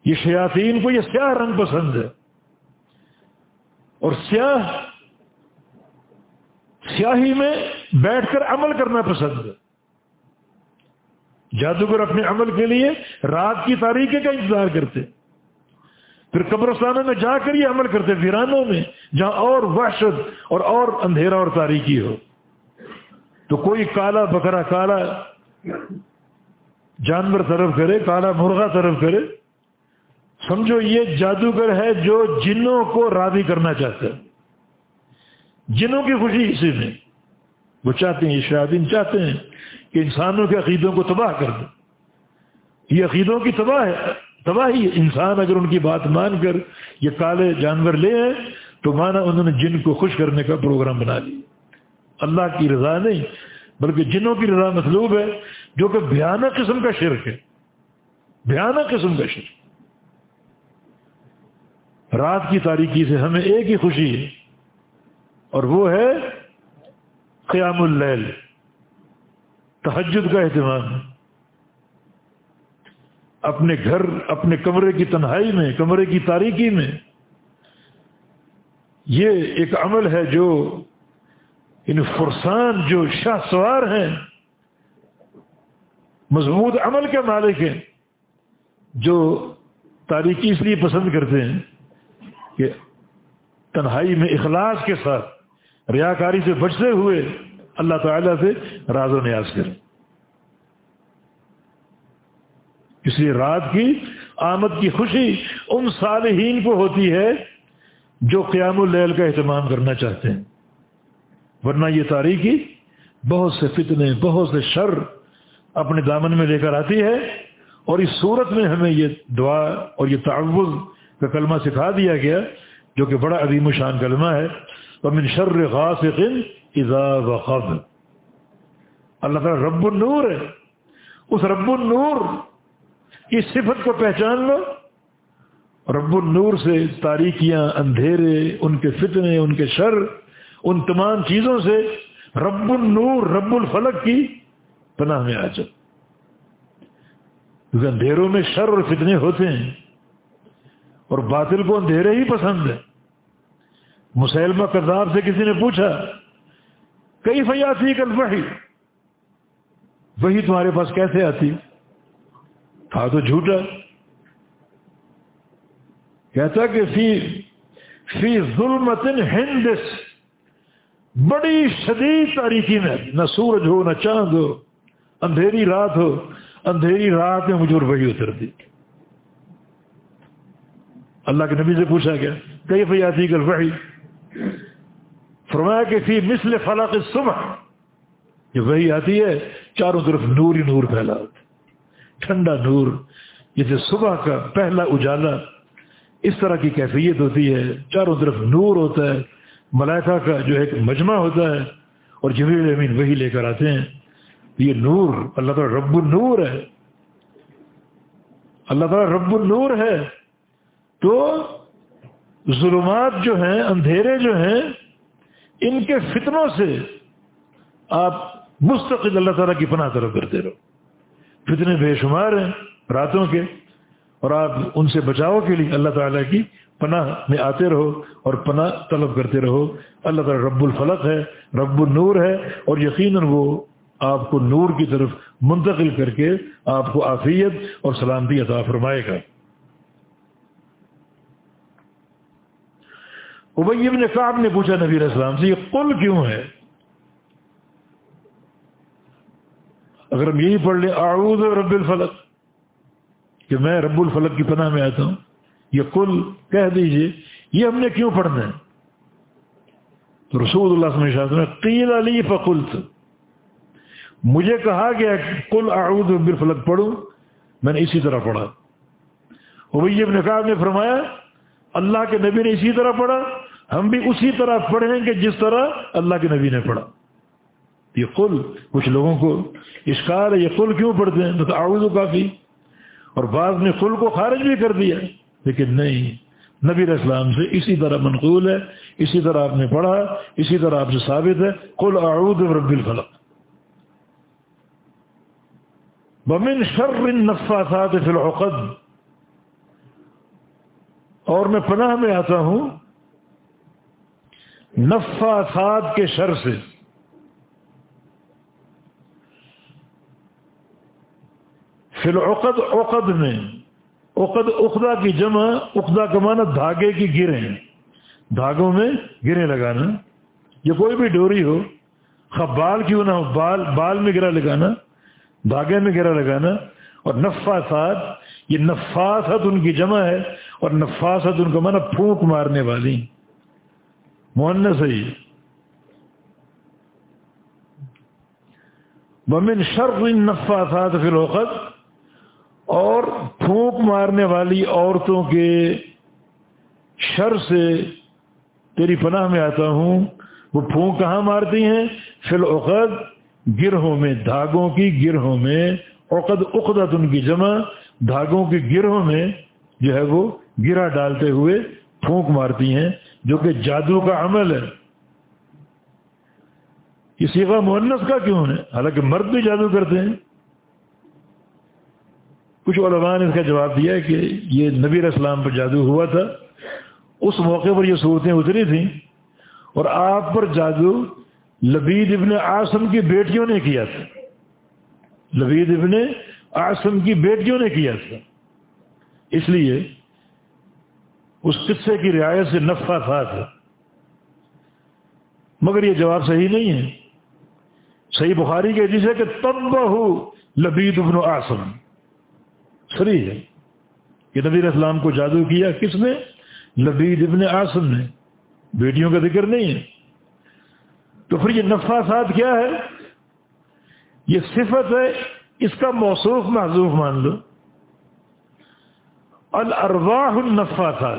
یہ شیاطین کو یہ سیاہ رنگ پسند ہے۔ اور سیاہ، سیاہی میں بیٹھ کر عمل کرنا پسند ہے۔ جادوگر اپنے عمل کے لیے رات کی تاریخی کا انتظار کرتے پھر قبرستانوں میں جا کر یہ عمل کرتے، ویرانوں میں، جہاں اور وحشت اور اور اندھیرا اور تاریخی ہو۔ تو کوئی کالا بکرا، کالا جانور طرف کرے، کالا مرغا طرف کرے۔ سمجھو، یہ جادوگر ہے جو جنوں کو راضی کرنا چاہتا ہے۔ جنوں کی خوشی اسی میں۔ وہ چاہتے ہیں یہ شاہدین چاہتے ہیں کہ انسانوں کے عقیدوں کو تباہ کر دیں یہ عقیدوں کی تباہ ہے۔ تباہی انسان اگر ان کی بات مان کر یہ کالے جانور لے آئے، تو مانا انہوں نے جن کو خوش کرنے کا پروگرام بنا لیا۔ اللہ کی رضا نہیں، بلکہ جنوں کی رضا مطلوب ہے، جو کہ بھیانک قسم کا شرک ہے۔ بھیانک قسم کا شرک۔ رات کی تاریکی سے ہمیں ایک ہی خوشی ہے، اور وہ ہے قیام اللیل۔ تحجد کا اہتمام۔ ہے اپنے گھر، اپنے کمرے کی تنہائی میں، کمرے کی تاریکی میں۔ یہ ایک عمل ہے جو ان فرسان، جو شاہ سوار ہیں، مضبوط عمل کے مالک ہیں، جو تاریخی اس لیے پسند کرتے ہیں کہ تنہائی میں اخلاص کے ساتھ ریاکاری سے بچتے ہوئے اللہ تعالیٰ سے راز و نیاز کریں۔ اس لیے رات کی آمد کی خوشی ان صالحین کو ہوتی ہے جو قیام اللیل کا اہتمام کرنا چاہتے ہیں۔ ورنہ یہ تاریخی بہت سے فتنے، بہت سے شر اپنے دامن میں لے کر آتی ہے اور اس صورت میں ہمیں یہ دعا اور یہ تعوض کا کلمہ سکھا دیا گیا جو کہ بڑا عظیم و شان کلمہ ہے۔ من شر غاسق اذا وقب۔ اللہ تعالیٰ رب النور ہے۔ اس رب النور کی صفت کو پہچان لو۔ رب النور سے تاریکیاں، اندھیرے، ان کے فتنے، ان کے شر، ان تمام چیزوں سے رب النور، رب الفلق کی پناہ میں آ جاؤ۔ کیونکہ اندھیروں میں شر اور فتنے ہوتے ہیں اور باطل کو اندھیرے ہی پسند ہے مسلمہ کردار سے کسی نے پوچھا کئی فیاسی کل وہی وہی تمہارے پاس کیسے آتی؟ تھا تو جھوٹا۔ کہتا کہ فی فی ظلمت ہندس، بڑی شدید تاریخی میں، نہ سورج ہو، نہ چاند ہو، اندھیری رات ہو، اندھیری رات میں مجھے وہی اتر دی۔ اللہ کے نبی سے پوچھا گیا کئی فیاتی کل وحی فرمایا کہ فی مثل فلاق صبح یہ وہی آتی ہے، چاروں طرف نور ہی نور پھیلا ہوتا ٹھنڈا نور جیسے صبح کا پہلا اجالا، اس طرح کی کیفیت ہوتی ہے۔ چاروں طرف نور ہوتا ہے۔ ملائکہ کا جو ایک مجمع ہوتا ہے، اور جبریل امین وہی لے کر آتے ہیں۔ یہ نور، اللہ تعالیٰ رب النور ہے۔ اللہ تعالیٰ رب النور ہے۔ تو ظلمات جو ہیں، اندھیرے جو ہیں، ان کے فتنوں سے آپ مستقل اللہ تعالیٰ کی پناہ طرف کرتے رہو۔ فتنے بے شمار ہیں راتوں کے، اور آپ ان سے بچاؤ کے لیے اللہ تعالیٰ کی پناہ میں آتے رہو اور پناہ طلب کرتے رہو۔ اللہ تعالیٰ رب الفلق ہے، رب النور ہے، اور یقیناً وہ آپ کو نور کی طرف منتقل کر کے آپ کو آفیت اور سلامتی عطا فرمائے گا۔ ابئی ابن کعب نے پوچھا نبی السلام سے، یہ قل کیوں ہے؟ اگر ہم یہی پڑھ لیں، اعوذ رب الفلق، کہ میں رب الفلق کی پناہ میں آتا ہوں یہ کل کہہ دیجیے، یہ ہم نے کیوں پڑھنا ہے؟ تو رسول اللہ صلی اللہ علیہ وسلم قیل علی فقلت۔ مجھے کہا گیا کل اعوذ بالفلق پڑھوں میں نے اسی طرح پڑھا۔ ابئی ابن کعب نے فرمایا، اللہ کے نبی نے اسی طرح پڑھا، ہم بھی اسی طرح پڑھیں گے جس طرح اللہ کے نبی نے پڑھا۔ یہ قل، کچھ لوگوں کو اشکار ہے، یہ قل کیوں پڑھتے ہیں؟ تو اعوذ کافی۔ اور بعض نے قل کو خارج بھی کر دیا۔ لیکن نہیں، نبی اسلام سے اسی طرح منقول ہے، اسی طرح آپ نے پڑھا، اسی طرح آپ سے ثابت ہے۔ قل اعوذ برب الفلق۔ بمن شر النفاثات فی العقد۔ اور میں پناہ میں آتا ہوں نفاثات کے شر سے۔ فی العقد عقد میں، عقد اقدا کی جمع اقدا کمانا دھاگے کی گریں۔ دھاگوں میں گریں لگانا۔ یا کوئی بھی ڈوری ہو بال کیوں نہ ہو، بال بال میں گرا لگانا، دھاگے میں گرا لگانا۔ اور نفاست یہ نفاست ان کی جمع ہے اور نفاست ان کا مانا پھونک مارنے والی۔ مون صحیح بمن شر نفاست فی الوقت اور پھونک مارنے والی عورتوں کے شر سے تیری پناہ میں آتا ہوں۔ وہ پھونک کہاں مارتی ہیں؟ فی الوقت گرہوں میں، دھاگوں کی گرہوں میں۔ اوقد اقدت ان کی جمع۔ دھاگوں کی گرہوں میں جو ہے وہ گرا ڈالتے ہوئے پھونک مارتی ہیں، جو کہ جادو کا عمل ہے۔ یہ سیوا مونس کا کیوں ہے؟ حالانکہ مرد بھی جادو کرتے ہیں۔ کچھ علماء نے اس کا جواب دیا کہ یہ نبی اسلام پر جادو ہوا تھا۔ اس موقع پر یہ صورتیں اتری تھیں اور آپ پر جادو لبید ابن آسم کی بیٹیوں نے کیا تھا۔ لبید ابن آسم کی بیٹیوں نے کیا تھا۔ اس لیے اس قصے کی رعایت سے نفع تھا تھا۔ مگر یہ جواب صحیح نہیں ہے۔ صحیح بخاری کے جسے کہ تب بہو لبید ابن آسم سری ہے۔ کہ نبی اسلام کو جادو کیا کس نے؟ لبید ابن آسم نے۔ بیٹیوں کا ذکر نہیں ہے۔ تو پھر یہ نفاسات کیا ہے؟ یہ صفت ہے، اس کا موصوف محضوف مان لو۔ الارواح النفاسات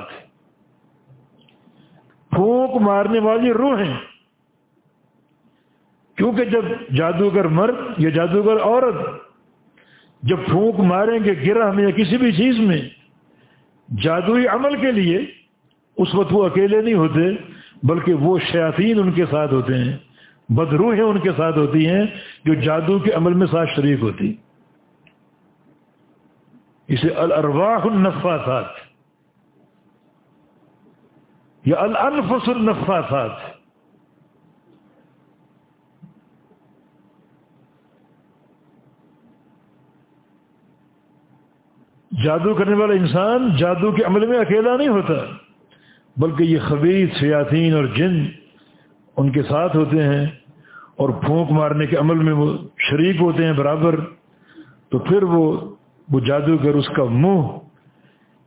پھونک مارنے والی روحیں۔ کیونکہ جب جادوگر مرد یا جادوگر عورت جب پھونک ماریں گے، گرہ میں یا کسی بھی چیز میں، جادوئی عمل کے لیے اس وقت وہ اکیلے نہیں ہوتے، بلکہ وہ شیاطین ان کے ساتھ ہوتے ہیں بدروہیں ان کے ساتھ ہوتی ہیں جو جادو کے عمل میں ساتھ شریک ہوتی۔ اسے الارواح النفاثات یا الانفس النفاثات۔ جادو کرنے والا انسان جادو کے عمل میں اکیلا نہیں ہوتا، بلکہ یہ خبیص سیاطین اور جن ان کے ساتھ ہوتے ہیں اور پھونک مارنے کے عمل میں وہ شریک ہوتے ہیں برابر، تو پھر وہ وہ جادوگر اس کا منہ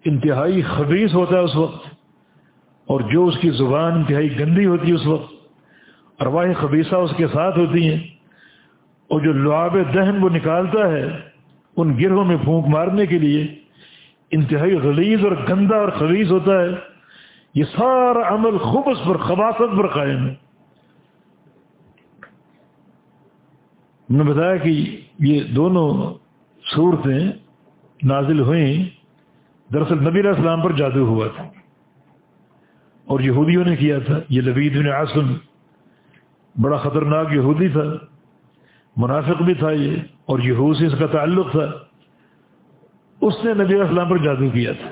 انتہائی خبیص ہوتا ہے اس وقت، اور جو اس کی زبان انتہائی گندی ہوتی ہے اس وقت ارواہ خبیصہ اس کے ساتھ ہوتی ہیں، اور جو لعاب دہن وہ نکالتا ہے ان گرہوں میں پھونک مارنے کے لیے انتہائی غلیظ اور گندا اور خبیص ہوتا ہے۔ یہ سارا عمل خوب اس پر خباصت پر قائم ہے۔ نے بتایا کہ یہ دونوں صورتیں نازل ہوئیں۔ دراصل نبی علیہ السلام پر جادو ہوا تھا۔ اور یہودیوں نے کیا تھا۔ یہ لبید بن عاصم، بڑا خطرناک یہودی تھا۔ منافق بھی تھا یہ۔ اور یہود سے اس کا تعلق تھا۔ اس نے نبی علیہ السلام پر جادو کیا تھا۔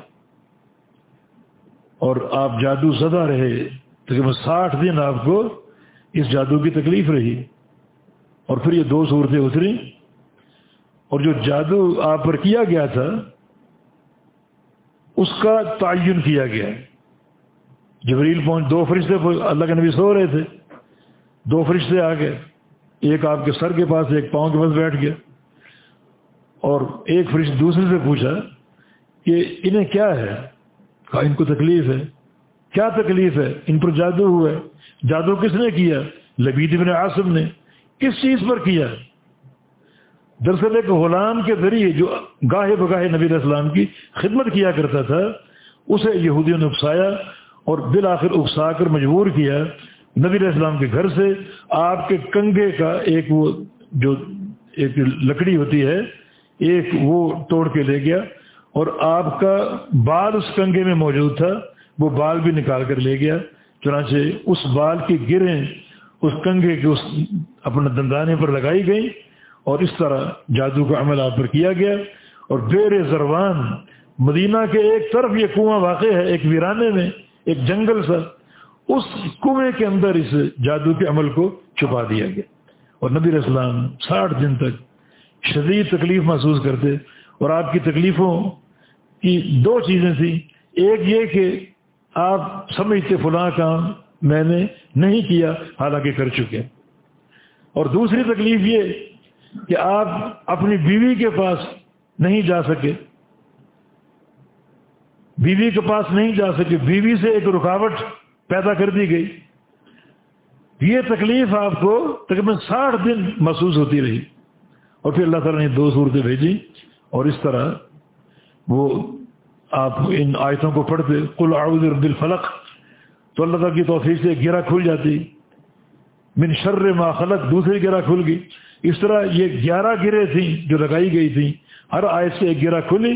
اور آپ جادو زدہ رہے، تقریباً ساٹھ دن آپ کو اس جادو کی تکلیف رہی۔ اور پھر یہ دو صورتیں اتری اور جو جادو آپ پر کیا گیا تھا، اس کا تعین کیا گیا۔ جبریل پہنچ، دو فرشتے اللہ کے نبی سو رہے تھے۔ دو فرشتے آ گئے۔ ایک آپ کے سر کے پاس، ایک پاؤں کے پاس بیٹھ گیا۔ اور ایک فرشت دوسرے سے پوچھا کہ انہیں کیا ہے؟ کہا، ان کو تکلیف ہے۔ کیا تکلیف ہے؟ ان پر جادو ہوا ہے۔ جادو کس نے کیا؟ لبید ابن عاصم نے۔ کس چیز پر کیا؟ دراصل ایک غلام کے ذریعے جو گاہے بگاہے نبی السلام کی خدمت کیا کرتا تھا، اسے یہودیوں نے اکسایا اور بالآخر اکسا کر مجبور کیا نبی علیہ السلام کے گھر سے۔ آپ کے کنگے کا ایک وہ جو ایک لکڑی ہوتی ہے ایک وہ توڑ کے لے گیا اور آپ کا بال اس کنگے میں موجود تھا، وہ بال بھی نکال کر لے گیا، چنانچہ اس بال کی گریں اس کنگے کے اس اپنے دندانے پر لگائی گئی اور اس طرح جادو کا عمل آپ پر کیا گیا اور بیر زروان مدینہ کے ایک طرف یہ کنواں واقع ہے، ایک ویرانے میں، ایک جنگل سا، اس کنویں کے اندر اس جادو کے عمل کو چھپا دیا گیا اور نبی اسلام ساٹھ دن تک شدید تکلیف محسوس کرتے اور آپ کی تکلیفوں کی دو چیزیں تھیں۔ ایک یہ کہ آپ سمجھتے فلاں کام میں نے نہیں کیا، حالانکہ کر چکے۔ اور دوسری تکلیف یہ کہ آپ اپنی بیوی کے پاس نہیں جا سکے۔ بیوی کے پاس نہیں جا سکے۔ بیوی سے ایک رکاوٹ پیدا کر دی گئی۔ یہ تکلیف آپ کو تقریباً ساٹھ دن محسوس ہوتی رہی۔ اور پھر اللہ تعالیٰ نے دو صورتیں بھیجی اور اس طرح وہ آپ ان آیتوں کو پڑھتے کل اعوذ رب الفلق تو اللہ تعالیٰ کی توفیق سے گرا کھل جاتی۔ من شر ما خلق دوسری گرا کھل گئی۔ اس طرح یہ گیارہ گرے تھیں جو لگائی گئی تھیں۔ ہر آیت سے ایک گرا کھلی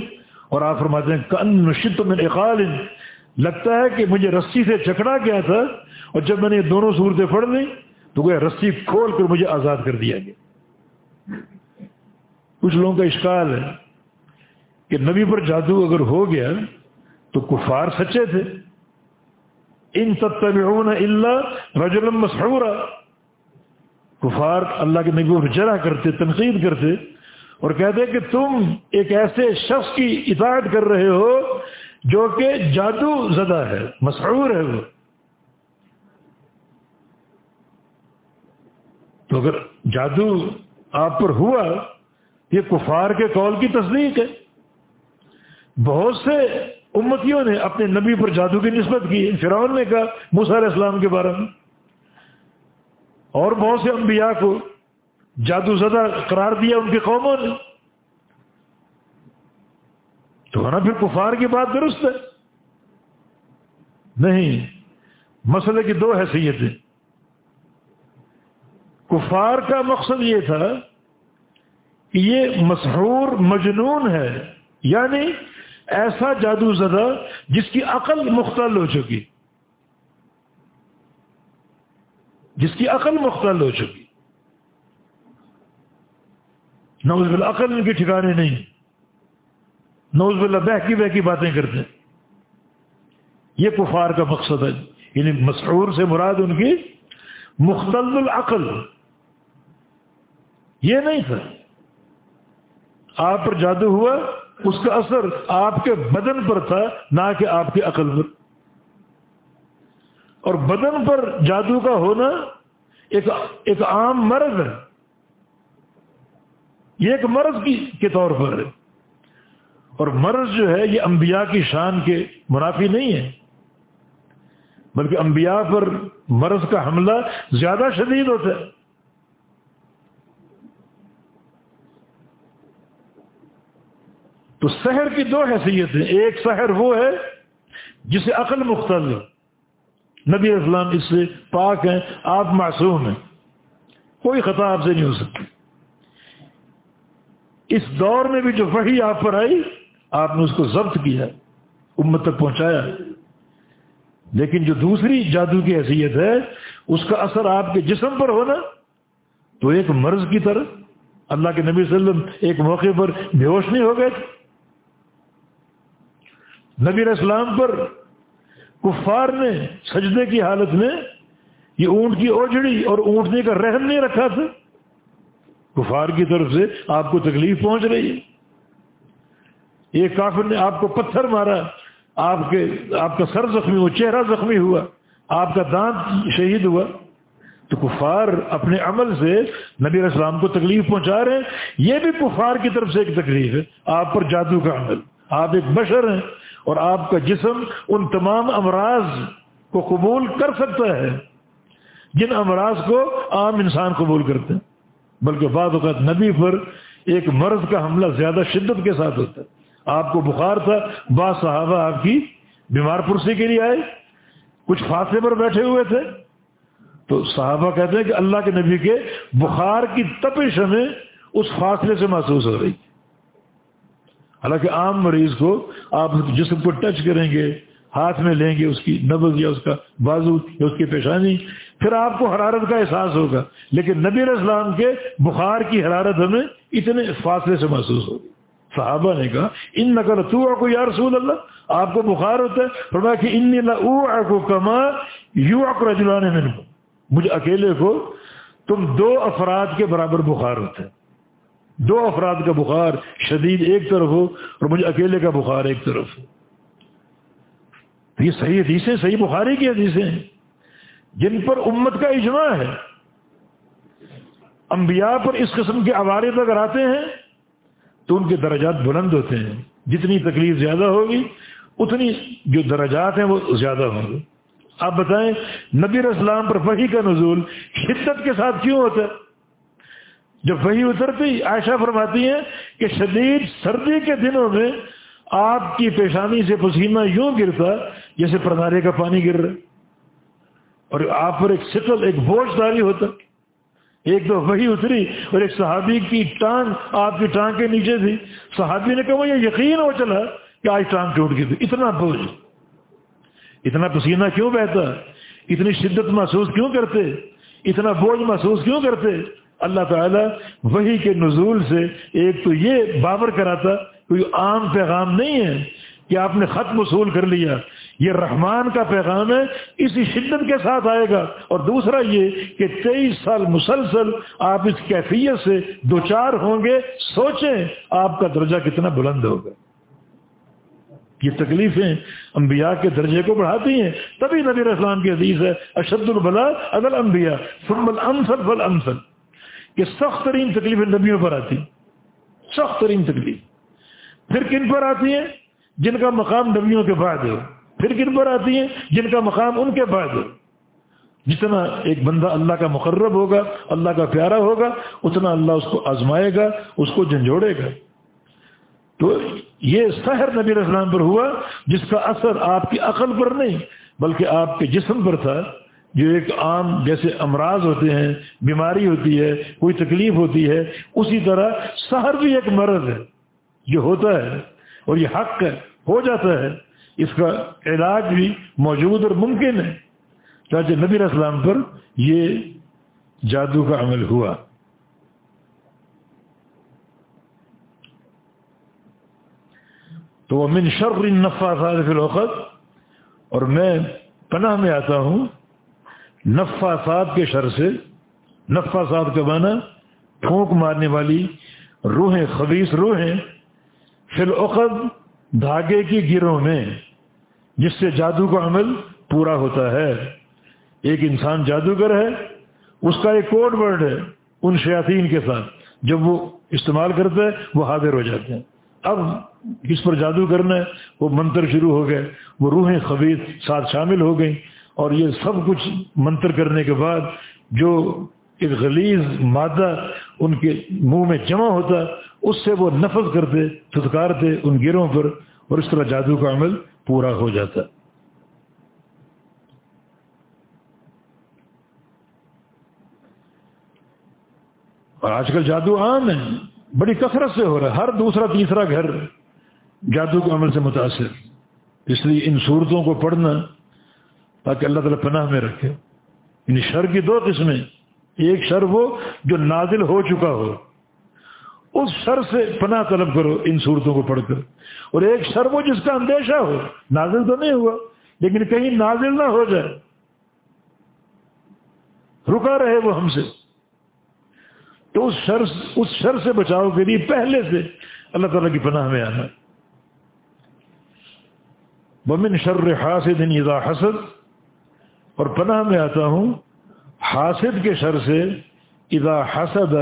اور آپ فرماتے ہیں کن نشت من اقال لگتا ہے کہ مجھے رسی سے چکڑا گیا تھا اور جب میں نے یہ دونوں صورتیں پڑھ لی تو وہ رسی کھول کر مجھے آزاد کر دیا گیا۔ کچھ لوگوں کا اشکال ہے کہ نبی پر جادو اگر ہو گیا تو کفار سچے تھے۔ ان تتبعون الا رجلا مسحورا۔ کفار اللہ کے نبی پر جرا کرتے، تنقید کرتے اور کہتے کہ تم ایک ایسے شخص کی اطاعت کر رہے ہو جو کہ جادو زدہ ہے، مسحور ہے وہ۔ تو اگر جادو آپ پر ہوا یہ کفار کے قول کی تصدیق ہے۔ بہت سے امتیوں نے اپنے نبی پر جادو کی نسبت کی۔ فرعون نے کہا، موسیٰ علیہ السلام کے بارے میں۔ اور بہت سے انبیاء کو جادو زدہ قرار دیا ان کی قوموں نے۔ تو نا پھر کفار کی بات درست ہے۔ نہیں، مسئلے کی دو حیثیتیں۔ کفار کا مقصد یہ تھا یہ مسحور مجنون ہے یعنی ایسا جادو زدہ جس کی عقل مختل ہو چکی۔ جس کی عقل مختل ہو چکی۔ نوز باللہ، عقل ان کے ٹھکانے نہیں۔ نوز باللہ بہ کی بہ کی باتیں کرتے یہ کفار کا مقصد ہے یعنی مسحور سے مراد ان کی مختل العقل۔ یہ نہیں تھا۔ آپ پر جادو ہوا، اس کا اثر آپ کے بدن پر تھا، نہ کہ آپ کی عقل پر۔ اور بدن پر جادو کا ہونا ایک ایک عام مرض ہے۔ یہ ایک مرض کی، کے طور پر ہے۔ اور مرض جو ہے، یہ انبیاء کی شان کے منافی نہیں ہے۔ بلکہ انبیاء پر مرض کا حملہ زیادہ شدید ہوتا ہے۔ تو سحر کی دو حیثیتیں ایک سحر وہ ہے جسے عقل مختلف نبی اسلام اس سے پاک ہیں، آپ معصوم ہیں۔ کوئی خطا آپ سے نہیں ہو سکتی۔ اس دور میں بھی جو وہی آپ پر آئی، آپ نے اس کو ضبط کیا، امت تک پہنچایا۔ لیکن جو دوسری جادو کی حیثیت ہے، اس کا اثر آپ کے جسم پر ہونا تو ایک مرض کی طرح اللہ کے نبی صلی اللہ علیہ وسلم ایک موقع پر بے ہوش نہیں ہو گئے۔ تھے نبی اسلام پر کفار نے، سجدے کی حالت میں یہ اونٹ کی اوجڑی اور اونٹنے کا رحم نہیں رکھا تھا۔ کفار کی طرف سے آپ کو تکلیف پہنچ رہی ہے۔ ایک کافر نے آپ کو پتھر مارا، آپ کے، آپ کا سر زخمی ہوا، چہرہ زخمی ہوا، آپ کا دانت شہید ہوا۔ تو کفار اپنے عمل سے نبی اسلام کو تکلیف پہنچا رہے ہیں۔ یہ بھی کفار کی طرف سے ایک تکلیف ہے۔ آپ پر جادو کا عمل۔ آپ ایک بشر ہیں۔ اور آپ کا جسم ان تمام امراض کو قبول کر سکتا ہے، جن امراض کو عام انسان قبول کرتے ہیں بلکہ بعض اوقات نبی پر ایک مرض کا حملہ زیادہ شدت کے ساتھ ہوتا ہے۔ آپ کو بخار تھا، بعض صحابہ آپ کی بیمار پرسی کے لیے آئے، کچھ فاصلے پر بیٹھے ہوئے تھے۔ تو صحابہ کہتے ہیں کہ اللہ کے نبی کے بخار کی تپش ہمیں اس فاصلے سے محسوس ہو رہی حالانکہ عام مریض کو آپ جسم کو ٹچ کریں گے، ہاتھ میں لیں گے، اس کی نبز یا اس کا بازو یا اس کی پیشانی، پھر آپ کو حرارت کا احساس ہوگا۔ لیکن نبی اسلام کے بخار کی حرارت ہمیں اتنے فاصلے سے محسوس ہوگی۔ صحابہ نے کہا ان نقل تو کو یا رسول اللہ آپ کو بخار ہوتا ہے، فرمایا کہ ان کو کما یو اکرجلان میں مجھے اکیلے کو تم دو افراد کے برابر بخار ہوتا ہے۔ دو افراد کا بخار شدید ایک طرف ہو اور مجھے اکیلے کا بخار ایک طرف ہو۔ یہ صحیح حدیثیں، صحیح بخاری کی حدیثیں ہیں۔ جن پر امت کا اجماع ہے۔ انبیاء پر اس قسم کے عوارض اگر آتے ہیں، تو ان کے درجات بلند ہوتے ہیں۔ جتنی تکلیف زیادہ ہوگی، اتنی جو درجات ہیں وہ زیادہ ہوں گے۔ آپ بتائیں، نبی اسلام پر وحی کا نزول شدت کے ساتھ کیوں ہوتا ہے؟ جب وہی اترتی، عائشہ فرماتی ہیں کہ شدید سردی کے دنوں میں آپ کی پیشانی سے پسینہ یوں گرتا جیسے پرنارے کا پانی گر رہا اور آپ پر ایک شکل ایک بوجھ داری ہوتا۔ ایک دو وہی اتری اور ایک صحابی کی ٹانگ، آپ کی ٹانگ کے نیچے تھی۔ صحابی نے کہا یہ یقین ہو چلا کہ آج ٹانگ ٹوٹ گئی تھی۔ اتنا بوجھ۔ اتنا پسینہ کیوں بہتا؟ اتنی شدت محسوس کیوں کرتے؟ اتنا بوجھ محسوس کیوں کرتے؟ اللہ تعالیٰ وہی کے نزول سے ایک تو یہ بابر کراتا کوئی عام پیغام نہیں ہے کہ آپ نے خط وصول کر لیا۔ یہ رحمان کا پیغام ہے، اسی شدت کے ساتھ آئے گا۔ اور دوسرا یہ کہ تیئیس سال مسلسل آپ اس کیفیت سے دو چار ہوں گے، سوچیں آپ کا درجہ کتنا بلند ہوگا۔ یہ تکلیفیں انبیاء کے درجے کو بڑھاتی ہیں۔ تبھی نبی اسلام کی حدیث ہے، اشد البلا اگر انبیاء ثم الانصل فالانصل کہ سخت ترین تکلیفیں نبیوں پر آتی سخت ترین تکلیف۔ پھر کن پر آتی ہیں؟ جن کا مقام نبیوں کے بعد ہو پھر کن پر آتی ہیں؟ جن کا مقام ان کے بعد ہو جتنا ایک بندہ اللہ کا مقرب ہوگا، اللہ کا پیارا ہوگا، اتنا اللہ اس کو آزمائے گا، اس کو جھنجھوڑے گا۔ تو یہ سحر نبی اسلام پر ہوا، جس کا اثر آپ کی عقل پر نہیں، بلکہ آپ کے جسم پر تھا۔ جو ایک عام جیسے امراض ہوتے ہیں، بیماری ہوتی ہے، کوئی تکلیف ہوتی ہے، اسی طرح سحر بھی ایک مرض ہے۔ جو ہوتا ہے اور یہ حق ہے، ہو جاتا ہے۔ اس کا علاج بھی موجود اور ممکن ہے۔ چاہے نبی اسلام پر یہ جادو کا عمل ہوا۔ تو وہ من شر نفا فی الوقت اور میں پناہ میں آتا ہوں۔ نفا کے شر سے نفا کا معنی پھونک مارنے والی روحیں خبیص روحیں فی الوقت دھاگے کی گروہ میں، جس سے جادو کا عمل پورا ہوتا ہے۔ ایک انسان جادوگر ہے، اس کا ایک کوڈ ورڈ ہے، ان شیاطین کے ساتھ۔ جب وہ استعمال کرتا ہے، وہ حاضر ہو جاتے ہیں۔ اب کس پر جادو کرنا ہے وہ منتر شروع ہو گئے، وہ روحیں خبیص ساتھ شامل ہو گئیں۔ اور یہ سب کچھ منتر کرنے کے بعد جو ایک غلیظ مادہ ان کے منہ میں جمع ہوتا، اس سے وہ نفذ کرتے تھتکارتے ان گیروں پر اور اس طرح جادو کا عمل پورا ہو جاتا۔ اور آج کل جادو عام ہے، بڑی کثرت سے ہو رہا ہے، ہر دوسرا تیسرا گھر جادو کے عمل سے متاثر۔ اس لیے ان صورتوں کو پڑھنا تاکہ اللہ تعالیٰ پناہ میں رکھے۔ ان شر کی دو قسمیں، ایک شر وہ جو نازل ہو چکا ہو۔ اس شر سے پناہ طلب کرو ان صورتوں کو پڑھ کر۔ اور ایک شر وہ جس کا اندیشہ ہو، نازل تو نہیں ہوا، لیکن کہیں نازل نہ ہو جائے۔ رکا رہے وہ ہم سے۔ تو اس شر اس شر سے بچاؤ کے لیے پہلے سے اللہ تعالیٰ کی پناہ میں آنا۔ بمن شر حاسد اذا حسد۔ اور پناہ میں آتا ہوں، حاسد کے شر سے اذا حسد،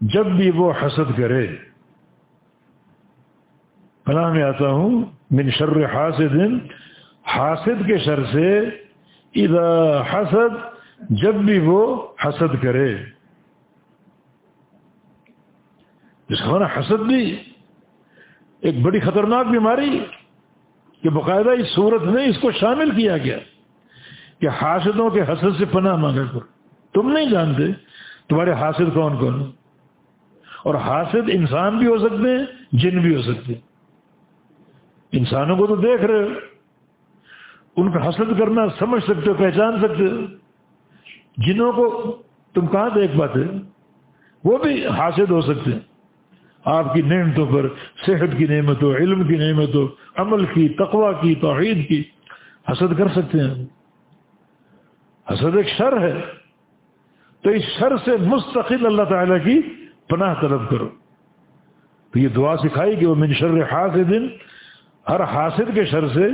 جب بھی وہ حسد کرے۔ پناہ میں آتا ہوں، من شر حاسد حاسد کے شر سے اذا حسد، جب بھی وہ حسد کرے۔ جس کا حسد بھی ایک بڑی خطرناک بیماری کہ باقاعدہ اس صورت میں اس کو شامل کیا گیا۔ کہ حاسدوں کے حسد سے پناہ مانگا کر تم نہیں جانتے؟ تمہارے حاسد کون کون اور حاسد انسان بھی ہو سکتے ہیں، جن بھی ہو سکتے ہیں۔ انسانوں کو تو دیکھ رہے ہو۔ ان کا حسد کرنا سمجھ سکتے ہو، پہچان سکتے ہو۔ جنوں کو تم کہاں دیکھ پاتے وہ بھی حاسد ہو سکتے ہیں۔ آپ کی نعمتوں پر، صحت کی نعمت ہو علم کی نعمت ہو عمل کی تقوا کی، توحید کی حسد کر سکتے ہیں۔ حسد ایک شر ہے۔ تو اس شر سے مستقل اللہ تعالی کی پناہ طلب کرو۔ تو یہ دعا سکھائی کہ وہ من شر حاسد، ہر حاسد کے شر سے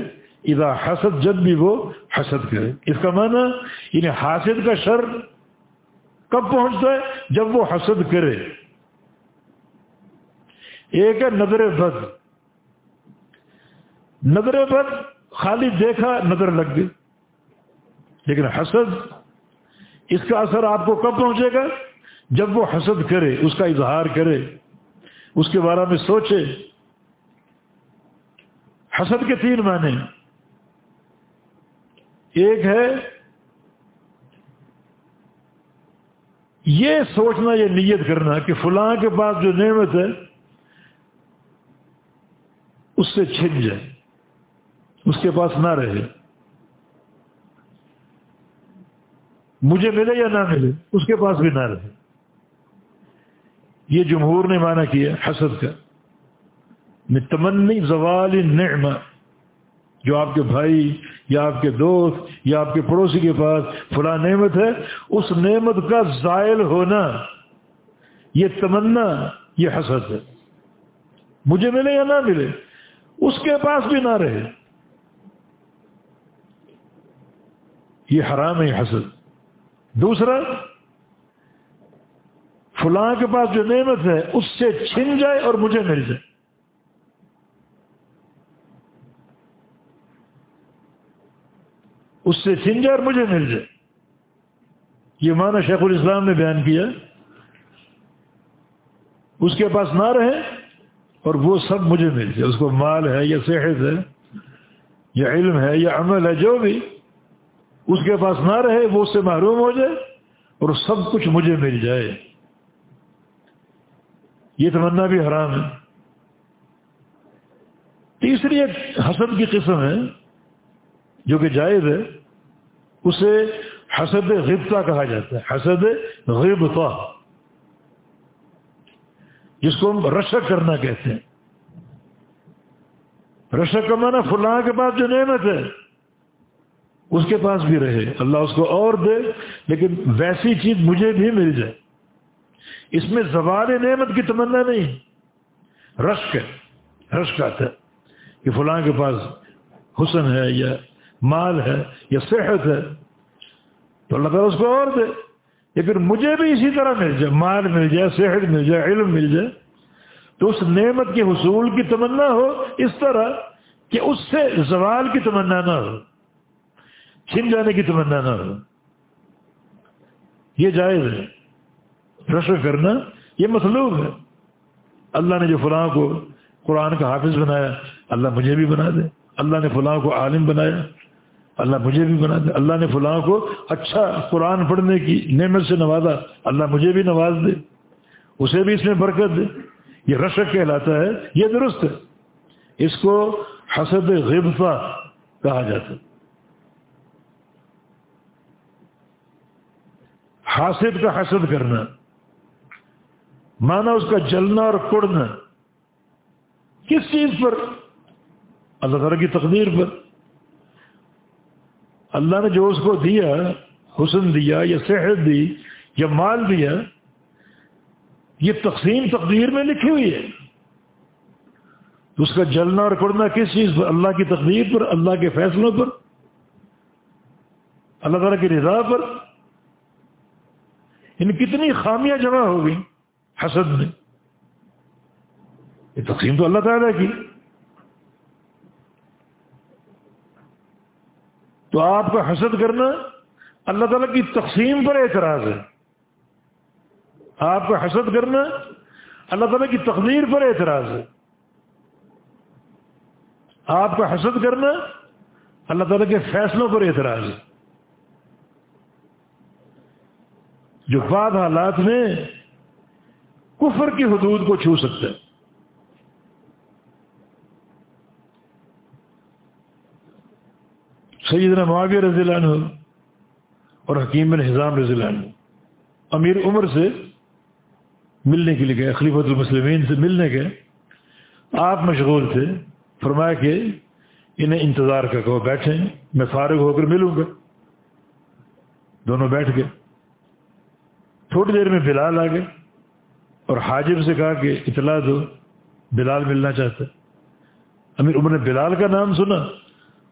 اذا حسد جب بھی وہ حسد کرے۔ اس کا معنی انہیں حاسد کا شر کب پہنچتا ہے؟ جب وہ حسد کرے۔ ایک ہے نظر بد۔ نظر بد خالی دیکھا، نظر لگ گئی۔ لیکن حسد اس کا اثر آپ کو کب پہنچے گا؟ جب وہ حسد کرے، اس کا اظہار کرے، اس کے بارے میں سوچے۔ حسد کے تین معنی ایک ہے، یہ سوچنا، یہ نیت کرنا کہ فلاں کے پاس جو نعمت ہے، اس سے چھن جائے، اس کے پاس نہ رہے۔ مجھے ملے یا نہ ملے، اس کے پاس بھی نہ رہے۔ یہ جمہور نے مانا کیا حسد کا۔ میں تمنی زوال نعمہ جو آپ کے بھائی یا آپ کے دوست یا آپ کے پڑوسی کے پاس فلاں نعمت ہے، اس نعمت کا زائل ہونا، یہ تمنا، یہ حسد ہے۔ مجھے ملے یا نہ ملے، اس کے پاس بھی نہ رہے۔ یہ حرام ہے حسد۔ دوسرا، فلاں کے پاس جو نعمت ہے، اس سے چھن جائے اور مجھے مل جائے۔ اس سے چھن جائے اور مجھے مل جائے۔ یہ معنی شیخ الاسلام نے بیان کیا۔ اس کے پاس نہ رہے اور وہ سب مجھے مل جائے۔ اس کو مال ہے یا صحت ہے، یا علم ہے، یا عمل ہے، جو بھی۔ اس کے پاس نہ رہے، وہ اس سے محروم ہو جائے اور سب کچھ مجھے مل جائے۔ یہ تمنا بھی حرام ہے۔ تیسری ایک حسد کی قسم ہے، جو کہ جائز ہے، اسے حسد غبتا کہا جاتا ہے۔ حسد غبتا جس کو ہم رشک کرنا کہتے ہیں۔ رشک کا فلاں کے پاس جو نعمت ہے۔ اس کے پاس بھی رہے، اللہ اس کو اور دے، لیکن ویسی چیز مجھے بھی مل جائے۔ اس میں زوال نعمت کی تمنا نہیں، رشک ہے، رشک آتا ہے کہ فلاں کے پاس حسن ہے یا مال ہے یا صحت ہے، تو اللہ تعالیٰ اس کو اور دے۔ لیکن مجھے بھی اسی طرح مل جائے، مال مل جائے، صحت مل جائے، علم مل جائے، تو اس نعمت کے حصول کی تمنا ہو اس طرح کہ اس سے زوال کی تمنا نہ ہو۔ چھن جانے کی تمنا نہ ہو۔ یہ جائز ہے۔ رشک کرنا یہ مطلوب ہے۔ اللہ نے جو فلاں کو قرآن کا حافظ بنایا، اللہ مجھے بھی بنا دے۔ اللہ نے فلاں کو عالم بنایا، اللہ مجھے بھی بنا دے۔ اللہ نے فلاں کو اچھا قرآن پڑھنے کی نعمت سے نوازا، اللہ مجھے بھی نواز دے۔ اسے بھی اس میں برکت دے۔ یہ رشک کہلاتا ہے، یہ درست ہے۔ اس کو حسد غبفہ کہا جاتا ہے۔ حاسد کا حسد کرنا مانا اس کا جلنا اور کڑنا کس چیز پر؟ اللہ تعالیٰ کی تقدیر پر۔ اللہ نے جو اس کو دیا، حسن دیا یا صحت دی یا مال دیا، یہ تقسیم تقدیر میں لکھی ہوئی ہے۔ اس کا جلنا اور کڑنا کس چیز پر؟ اللہ کی تقدیر پر، اللہ کے فیصلوں پر، اللہ تعالیٰ کی رضا پر۔ ان کتنی خامیاں جمع ہو گئی حسد میں یہ تقسیم تو اللہ تعالیٰ کی۔ تو آپ کا حسد کرنا اللہ تعالیٰ کی تقسیم پر اعتراض ہے۔ آپ کا حسد کرنا اللہ تعالیٰ کی تقدیر پر اعتراض ہے۔ آپ کا حسد کرنا اللہ تعالیٰ کے فیصلوں پر اعتراض ہے۔ جو بعد حالات میں کفر کی حدود کو چھو سکتا ہے۔ سیدنا معاویہ رضی اللہ عنہ اور حکیم بن حضام رضی اللہ عنہ امیر عمر سے ملنے کے لیے گئے، خلیفۃ المسلمین سے ملنے گئے۔ آپ مشغول تھے۔ فرمایا کہ انہیں انتظار کر کہ بیٹھیں، میں فارغ ہو کر ملوں گا۔ دونوں بیٹھ گئے۔ تھوڑی دیر میں بلال آ گئے اور حاجب سے کہا کہ اطلاع دو، بلال ملنا چاہتا۔ امیر عمر نے بلال کا نام سنا،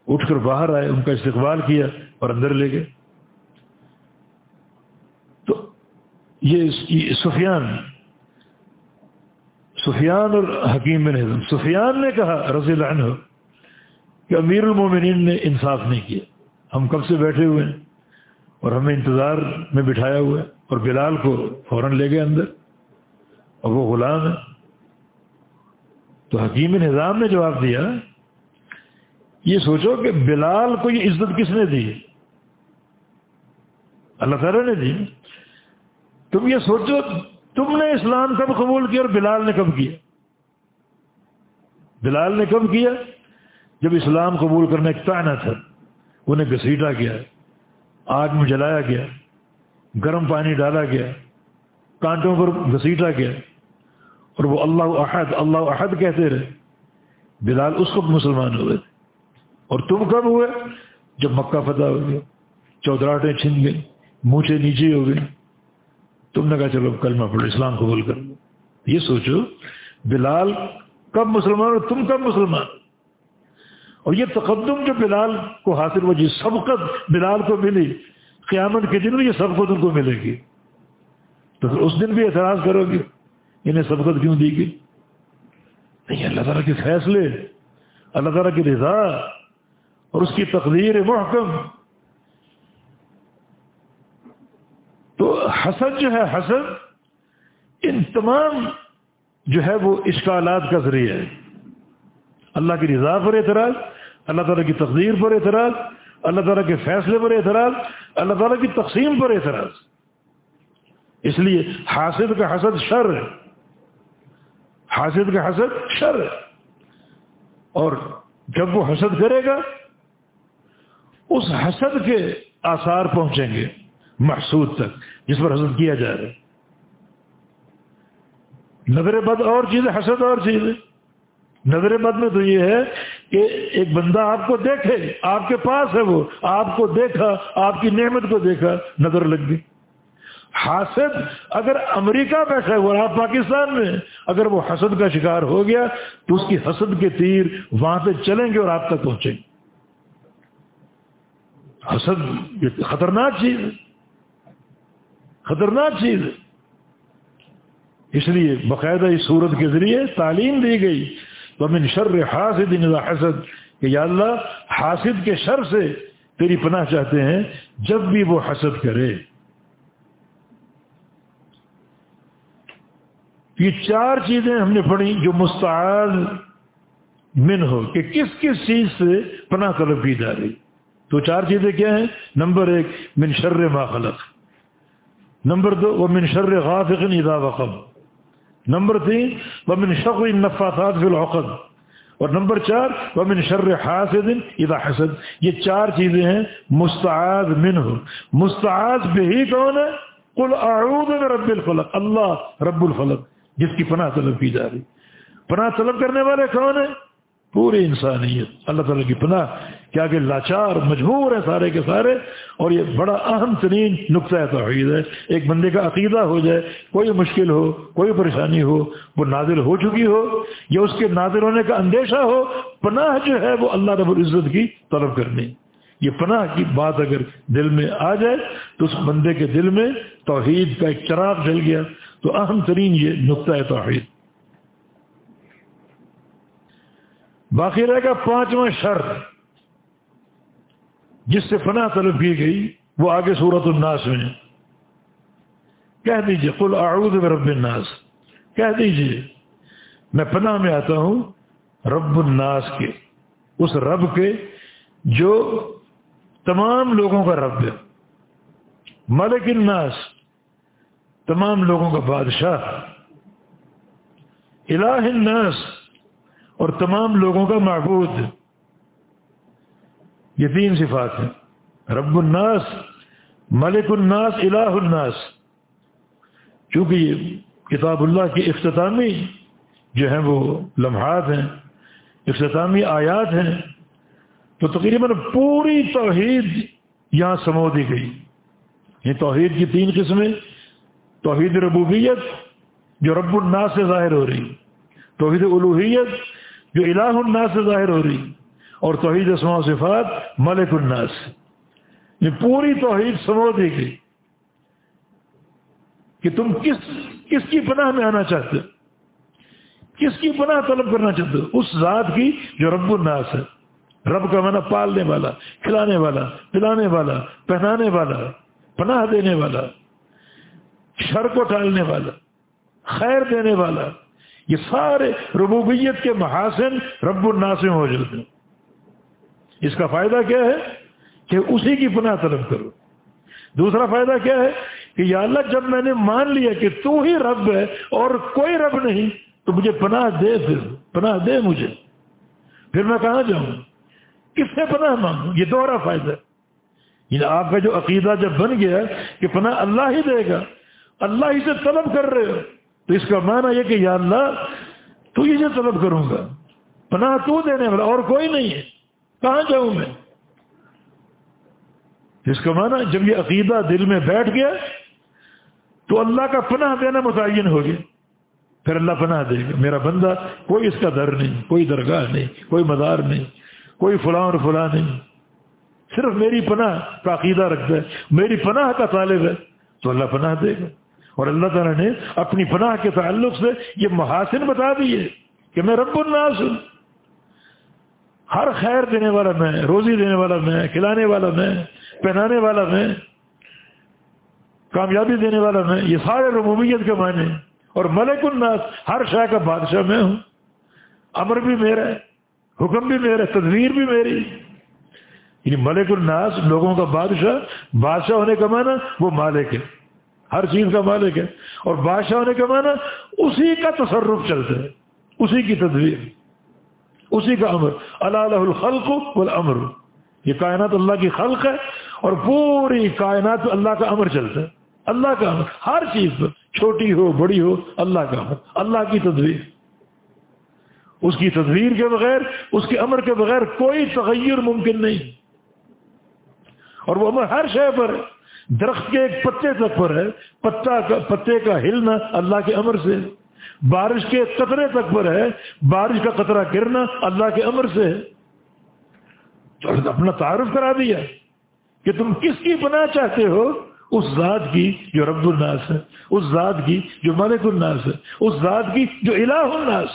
اٹھ کر باہر آئے، ان کا استقبال کیا اور اندر لے گئے۔ تو یہ سفیان سفیان اور حکیم بن حضم سفیان نے کہا رضی اللہ عنہ کہ امیر المومنین نے انصاف نہیں کیا۔ ہم کب سے بیٹھے ہوئے ہیں اور ہمیں انتظار میں بٹھایا ہوا ہے۔ اور بلال کو فوراً لے گئے اندر۔ اور وہ غلام ہے۔ تو حکیم نظام نے جواب دیا، یہ سوچو کہ بلال کو یہ عزت کس نے دی؟ اللہ تعالیٰ نے دی۔ تم یہ سوچو، تم نے اسلام کب قبول کیا اور بلال نے کب کیا؟ بلال نے کب کیا؟ جب اسلام قبول کرنے ایک تانا تھا، انہیں گھسیٹا گیا، آگ میں جلایا گیا۔ گرم پانی ڈالا گیا، کانٹوں پر گھسیٹا گیا، اور وہ اللہ احد اللہ احد کہتے رہے، بلال اس وقت مسلمان ہوئے۔ اور تم کب ہوئے؟ جب مکہ فتح ہو گیا چودراہٹیں چھن گئی مونچے نیچے ہو گئی تم نے کہا چلو کلمہ پڑھو، اسلام قبول کر لو۔ یہ سوچو، بلال کب مسلمان اور تم کب مسلمان؟ اور یہ تقدم جو بلال کو حاصل ہو جی سبقت بلال کو ملی قیامت کے دن بھی یہ سبقت ان کو ملے گی۔ تو پھر اس دن بھی اعتراض کرو گے، انہیں سبقت کیوں دی گی نہیں، اللہ تعالیٰ کے فیصلے، اللہ تعالیٰ کی رضا اور اس کی تقدیر محکم۔ تو حسد جو ہے، حسد ان تمام جو ہے وہ اشکالات کا ذریعہ ہے۔ اللہ کی رضا پر اعتراض، اللہ تعالیٰ کی تقدیر پر اعتراض اللہ تعالیٰ کے فیصلے پر اعتراض، اللہ تعالیٰ کی تقسیم پر اعتراض۔ اس لیے حاسد کا حسد شر ہے۔ حاسد کا حسد شر ہے۔ اور جب وہ حسد کرے گا، اس حسد کے آثار پہنچیں گے محسود تک، جس پر حسد کیا جا رہا ہے۔ نظر بد اور چیز ہے، حسد اور چیز ہے۔ نظر بد میں تو یہ ہے کہ ایک بندہ آپ کو دیکھے، آپ کے پاس ہے وہ، آپ کو دیکھا، آپ کی نعمت کو دیکھا، نظر لگ گئی۔ حاسد اگر امریکہ بیٹھا ہوا، آپ پاکستان میں، اگر وہ حسد کا شکار ہو گیا تو اس کی حسد کے تیر وہاں پہ چلیں گے اور آپ تک پہنچیں گے۔ حسد یہ خطرناک چیز ہے۔ خطرناک چیز ہے۔ اس لیے باقاعدہ اس صورت کے ذریعے تعلیم دی گئی۔ تو من شر حاسد حسد، کہ یا اللہ، حاسد کے شر سے تیری پناہ چاہتے ہیں، جب بھی وہ حسد کرے۔ یہ چار چیزیں ہم نے پڑھی جو مستعد من ہو، کہ کس کس چیز سے پناہ طلب کی جا رہی۔ تو چار چیزیں کیا ہیں؟ نمبر ایک، من شر ما خلق۔ نمبر دو وہ من شر غافق اذا وقب۔ نمبر تین، ومن من شق النفاثات فی العقد. اور نمبر چار وہ شر حاسد اذا حسد. یہ چار چیزیں ہیں مستعد من مستعد بہی کون ہے؟ قل اعوذ برب الفلق. اللہ رب الفلق، جس کی پناہ طلب کی جا رہی. پناہ طلب کرنے والے کون ہیں؟ پوری انسانیت، اللہ تعالیٰ کی پناہ کیا کہ لاچار، مجبور ہے سارے کے سارے، اور یہ بڑا اہم ترین نقطۂ توحید ہے۔ ایک بندے کا عقیدہ ہو جائے، کوئی مشکل ہو، کوئی پریشانی ہو، وہ نازل ہو چکی ہو، یا اس کے نازل ہونے کا اندیشہ ہو، پناہ جو ہے وہ اللہ رب العزت کی طلب کرنی۔ یہ پناہ کی بات اگر دل میں آ جائے، تو اس بندے کے دل میں توحید کا ایک چراغ جل گیا۔ تو اہم ترین یہ نقطۂ توحید۔ باقی رہے گا پانچواں شرط جس سے پناہ طلب کی گئی، وہ آگے صورت الناس میں کہہ دیجیے، قل اعوذ برب الناس۔ کہہ دیجیے، میں پناہ میں آتا ہوں رب الناس کے، اس رب کے جو تمام لوگوں کا رب ہے۔ ملک الناس، تمام لوگوں کا بادشاہ۔ الہ الناس اور تمام لوگوں کا معبود. یہ تین صفات ہیں. رب الناس، ملک الناس، الہ الناس. چونکہ یہ کتاب اللہ کی اختتامی جو ہیں وہ لمحات ہیں، اختتامی آیات ہیں، تو تقریباً پوری توحید یہاں سمو دی گئی. یہ توحید کی تین قسمیں، توحید ربوبیت جو رب الناس سے ظاہر ہو رہی، توحید الوحیت جو الہ الناس سے ظاہر ہو رہی، اور توحید اسماء و صفات ملک الناس۔ یہ پوری توحید سمو دی گئی۔ کہ تم کس کس کی پناہ میں آنا چاہتے کس کی پناہ طلب کرنا چاہتے ہو؟ اس ذات کی جو رب الناس ہے۔ رب کا منع پالنے والا، کھلانے والا، پلانے والا، پہنانے والا، پناہ دینے والا، شر کو ٹالنے والا، خیر دینے والا۔ یہ سارے ربوبیت کے محاسن رب الناس میں موجود ہیں۔ اس کا فائدہ کیا ہے کہ اسی کی پناہ طلب کرو۔ دوسرا فائدہ کیا ہے کہ یا اللہ، جب میں نے مان لیا کہ تو ہی رب ہے اور کوئی رب نہیں، تو مجھے پناہ دے پھر، پناہ دے مجھے۔ پھر میں کہاں جاؤں؟ کس سے پناہ مانگوں؟ یہ دوہرا فائدہ ہے۔ یعنی آپ کا جو عقیدہ جب بن گیا کہ پناہ اللہ ہی دے گا، اللہ ہی سے طلب کر رہے ہو تو اس کا معنی یہ کہ یا اللہ، تو ہی سے طلب کروں گا، پناہ تو دینے والا اور کوئی نہیں ہے، کہاں جاؤں میں؟ اس کا معنی جب یہ عقیدہ دل میں بیٹھ گیا، تو اللہ کا پناہ دینا متعین ہو گیا۔ پھر اللہ پناہ دے گا۔ میرا بندہ، کوئی اس کا در نہیں، کوئی درگاہ نہیں، کوئی مدار نہیں، کوئی فلاں اور فلاں نہیں۔ صرف میری پناہ کا عقیدہ رکھتا ہے، میری پناہ کا طالب ہے، تو اللہ پناہ دے گا۔ اور اللہ تعالیٰ نے اپنی پناہ کے تعلق سے یہ محاسن بتا دیے کہ میں رب الناس ہوں۔ ہر خیر دینے والا میں، روزی دینے والا میں، کھلانے والا میں، پہنانے والا میں، کامیابی دینے والا میں، یہ سارے ربوبیت کے معنی اور ملک الناس ہر شاہ کا بادشاہ میں ہوں۔ امر بھی میرا ہے، حکم بھی میرا ہے، تدبیر بھی میری۔ یعنی ملک الناس لوگوں کا بادشاہ بادشاہ ہونے کا معنی وہ مالک ہے۔ ہر چیز کا مالک ہے اور بادشاہ ہونے کا معنی اسی کا تصرف چلتا ہے، اسی کی تدبیر، اسی کا امر۔ اللہ الخلق والامر۔ یہ کائنات اللہ کی خلق ہے اور پوری کائنات اللہ کا امر چلتا ہے۔ اللہ کا امر۔ ہر چیز پر، چھوٹی ہو، بڑی ہو، اللہ کا امر۔ اللہ کی تدبیر۔ اس کی تدبیر کے بغیر، اس کے امر کے بغیر کوئی تغیر ممکن نہیں۔ اور وہ امر ہر شے پر ہے۔ درخت کے ایک پتے تک پر ہے، پتا کا پتے کا ہلنا اللہ کے امر سے۔ بارش کے قطرے تک پر ہے، بارش کا قطرہ گرنا اللہ کے امر سے۔ ہے تو اپنا تعارف کرا دیا کہ تم کس کی بنا چاہتے ہو؟ اس ذات کی جو رب الناس ہے، اس ذات کی جو ملک الناس ہے، اس ذات کی جو الہ الناس۔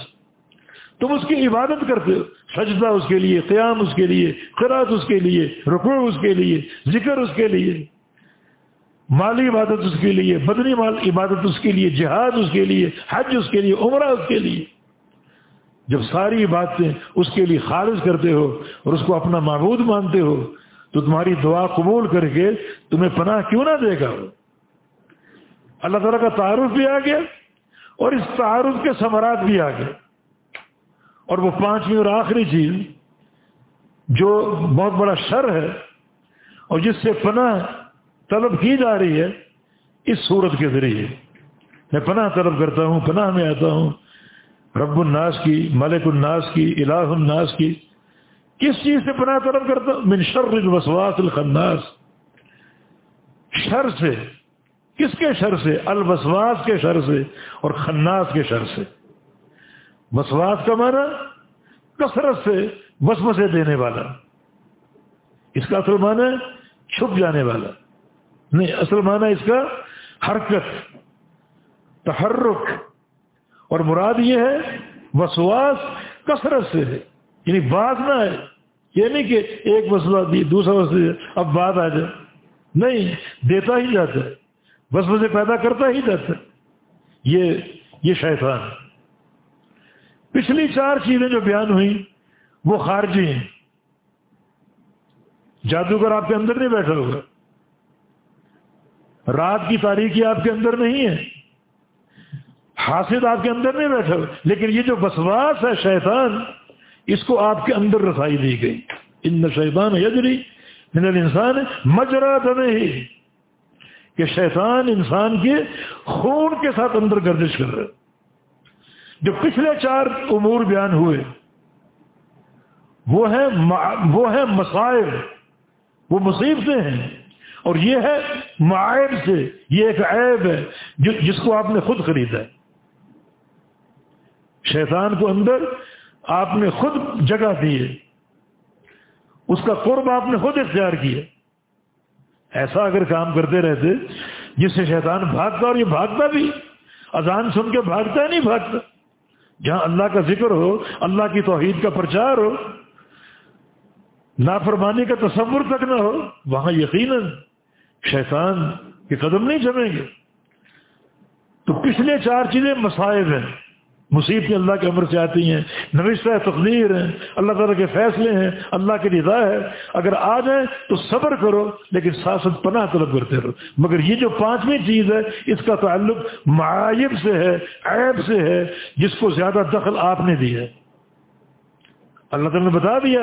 تم اس کی عبادت کرتے ہو، سجدہ اس کے لیے، قیام اس کے لیے قرآت اس کے لیے، رکوع اس کے لیے، ذکر اس کے لیے۔ مالی عبادت اس کے لیے بدنی مال عبادت اس کے لیے، جہاد اس کے لیے، حج اس کے لیے، عمرہ اس کے لیے۔ جب ساری باتیں اس کے لیے خارج کرتے ہو اور اس کو اپنا معبود مانتے ہو، تو تمہاری دعا قبول کر کے تمہیں پناہ کیوں نہ دے گا؟ اللہ تعالیٰ کا تعارف بھی آ گیا اور اس تعارف کے ثمرات بھی آ گئے۔ اور وہ پانچویں اور آخری چیز جو بہت بڑا شر ہے اور جس سے پناہ طلب کی جا رہی ہے اس صورت کے ذریعے۔ میں پناہ طلب کرتا ہوں، پناہ میں آتا ہوں۔ رب الناس کی، ملک الناس کی، الہ الناس کی۔ کس چیز سے پناہ طلب کرتا ہوں؟ من شر الوسواس الخناس۔ شر سے۔ کس کے شر سے؟ الوسواس کے شر سے اور خناس کے شر سے۔ وسواس کا معنی کثرت سے وسوسے دینے والا۔ اس کا اصل معنی چھپ جانے والا۔ نہیں، اصل معنی اس کا حرکت، تحرک۔ اور مراد یہ ہے، وسواس کثرت سے ہے یعنی بات نہ ہے یہ نہیں کہ ایک مسئلہ دی، دوسرا مسئلہ اب بات آ جائے۔ نہیں، دیتا ہی جاتا ہے۔ بس سے پیدا کرتا ہی جاتا ہے۔ یہ یہ شیطان۔ پچھلی چار چیزیں جو بیان ہوئی وہ خارجی ہیں۔ جادوگر آپ کے اندر نہیں بیٹھا ہوگا۔ رات کی تاریخی آپ کے اندر نہیں ہے۔ حاصل آپ کے اندر نہیں بیٹھا لیکن یہ جو بسواس ہے شیطان، اس کو آپ کے اندر رسائی دی گئی۔ ان شیطان یجری من الانسان مجرا دمے ہی کہ شیطان انسان کے خون کے ساتھ اندر گردش کر رہا جو پچھلے چار امور بیان ہوئے، وہ ہے وہ ہے مسائل وہ مصیبتیں ہیں۔ اور یہ ہے معائب سے، یہ ایک عیب ہے جس کو آپ نے خود خریدا ہے۔ شیطان کو اندر آپ نے خود جگہ دی ہے۔ اس کا قرب آپ نے خود اختیار کیا۔ ایسا اگر کام کرتے رہتے، جس سے شیطان بھاگتا اور یہ بھاگتا بھی، اذان سن کے بھاگتا ہے نہیں، بھاگتا۔ جہاں اللہ کا ذکر ہو، اللہ کی توحید کا پرچار ہو، نافرمانی کا تصور تک نہ ہو، وہاں یقیناً شیطان کے قدم نہیں جمیں گے۔ تو پچھلے چار چیزیں مسائب ہیں۔ مصیبتیں اللہ کے عمر سے آتی ہیں۔ نوشتہ تقدیر ہیں۔ اللہ تعالیٰ کے فیصلے ہیں۔ اللہ کی رضا ہے۔ اگر آ جائیں تو صبر کرو، لیکن ساسد پناہ طلب کرتے رہو۔ مگر یہ جو پانچویں چیز ہے، اس کا تعلق معائب سے ہے، عیب سے ہے، جس کو زیادہ دخل آپ نے دیا ہے۔ اللہ تعالیٰ نے بتا دیا،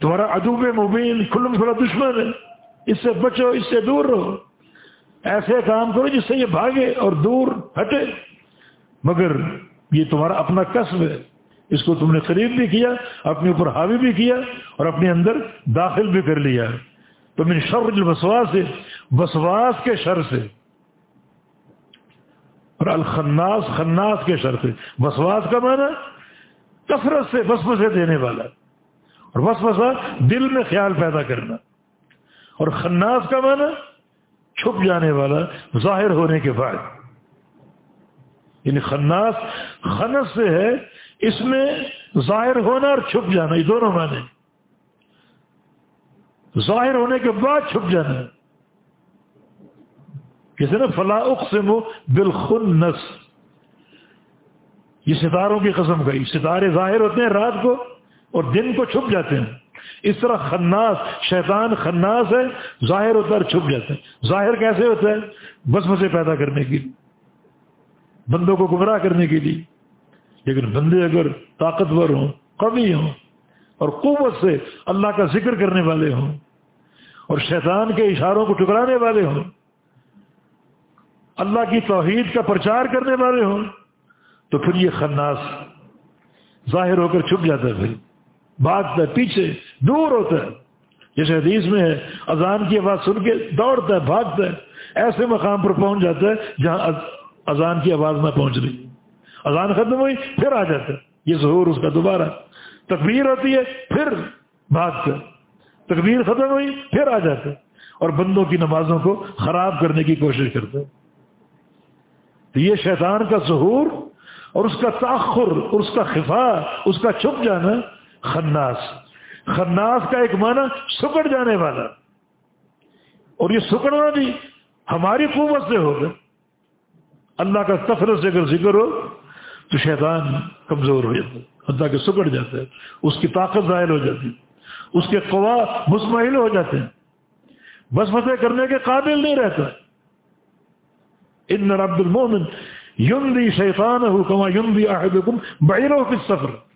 تمہارا ادوب مبین کھلم کھلا دشمن ہے۔ اس سے بچو، اس سے دور رہو۔ ایسے کام کرو جس سے یہ بھاگے اور دور ہٹے۔ مگر یہ تمہارا اپنا قصب ہے۔ اس کو تم نے قریب بھی کیا، اپنے اوپر حاوی بھی کیا اور اپنے اندر داخل بھی کر لیا۔ تو من شر الوسواس سے وسواس کے شر سے۔ اور الخناس، خناس کے شر سے۔ وسواس کا معنی کثرت سے وسوسے دینے والا۔ اور وسوسہ دل میں خیال پیدا کرنا۔ اور خناس کا معنی چھپ جانے والا، ظاہر ہونے کے بعد۔ یعنی خناس، خنس سے ہے اس میں ظاہر ہونا اور چھپ جانا، یہ دونوں معنی ظاہر ہونے کے بعد چھپ جانا۔ کسی نا فلاں اقسم بالخنس۔ یہ ستاروں کی قسم گئی ستارے ظاہر ہوتے ہیں رات کو اور دن کو چھپ جاتے ہیں۔ اس طرح خناس، شیطان خناس ہے، ظاہر ہوتا ہے اور چھپ جاتا ہے۔ ظاہر کیسے ہوتا ہے؟ بس مسے پیدا کرنے کے لیے، بندوں کو گمراہ کرنے کے لیے۔ لیکن بندے اگر طاقتور ہوں کبھی ہوں، اور قوت سے اللہ کا ذکر کرنے والے ہوں، اور شیطان کے اشاروں کو ٹکرانے والے ہوں، اللہ کی توحید کا پرچار کرنے والے ہوں، تو پھر یہ خناس ظاہر ہو کر چھپ جاتا ہے۔ پھر بھاگتا ہے پیچھے دور ہوتا ہے۔ جیسے حدیث میں ہے، اذان کی آواز سن کے دوڑتا ہے، بھاگتا ہے۔ ایسے مقام پر پہنچ جاتا ہے جہاں اذان کی آواز نہ پہنچ رہی۔ اذان ختم ہوئی، پھر آ جاتا ہے۔ یہ ظہور اس کا دوبارہ۔ تکبیر ہوتی ہے، پھر بھاگتا ہے۔ تکبیر ختم ہوئی، پھر آ جاتا ہے۔ اور بندوں کی نمازوں کو خراب کرنے کی کوشش کرتا ہے۔ تو یہ شیطان کا ظہور اور اس کا تاخر اور اس کا خفا، اس کا چھپ جانا خناس. خناس کا ایک معنی سکڑ جانے والا. اور یہ سکڑنا بھی ہماری قوت سے ہوگا. اللہ کا کثرت سے اگر ذکر ہو تو شیطان کمزور ہو جاتا ہے. اللہ کے سکڑ جاتا ہے. اس کی طاقت ظاہر ہو جاتی ہے. اس کے قوا مسمحل ہو جاتے ہیں. بس فتح کرنے کے قابل نہیں رہتا. ان عبد المومن یمدی شیطان حکما یمدی احدکم بعیرہ فی السفر.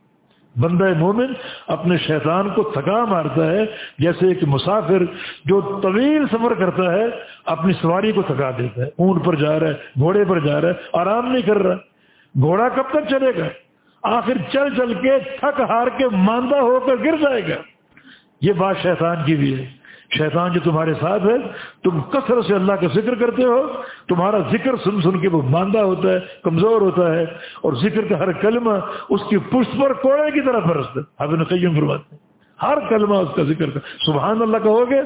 بندہ مومن اپنے شیطان کو تھکا مارتا ہے، جیسے ایک مسافر جو طویل سفر کرتا ہے، اپنی سواری کو تھکا دیتا ہے۔ اونٹ پر جا رہا ہے، گھوڑے پر جا رہا ہے، آرام نہیں کر رہا۔ گھوڑا کب تک چلے گا؟ آخر چل چل کے تھک ہار کے ماندہ ہو کر گر جائے گا۔ یہ بات شیطان کی بھی ہے۔ شیطان جو تمہارے ساتھ ہے، تم کثرت سے اللہ کا ذکر کرتے ہو، تمہارا ذکر سن سن کے وہ ماندہ ہوتا ہے، کمزور ہوتا ہے، اور ذکر کا ہر کلمہ اس کی پشت پر کوڑے کی طرح برستا ہے۔ آپ نے قیم فرماتے ہیں، ہر کلمہ اس کا ذکر کا سبحان اللہ کہو گے،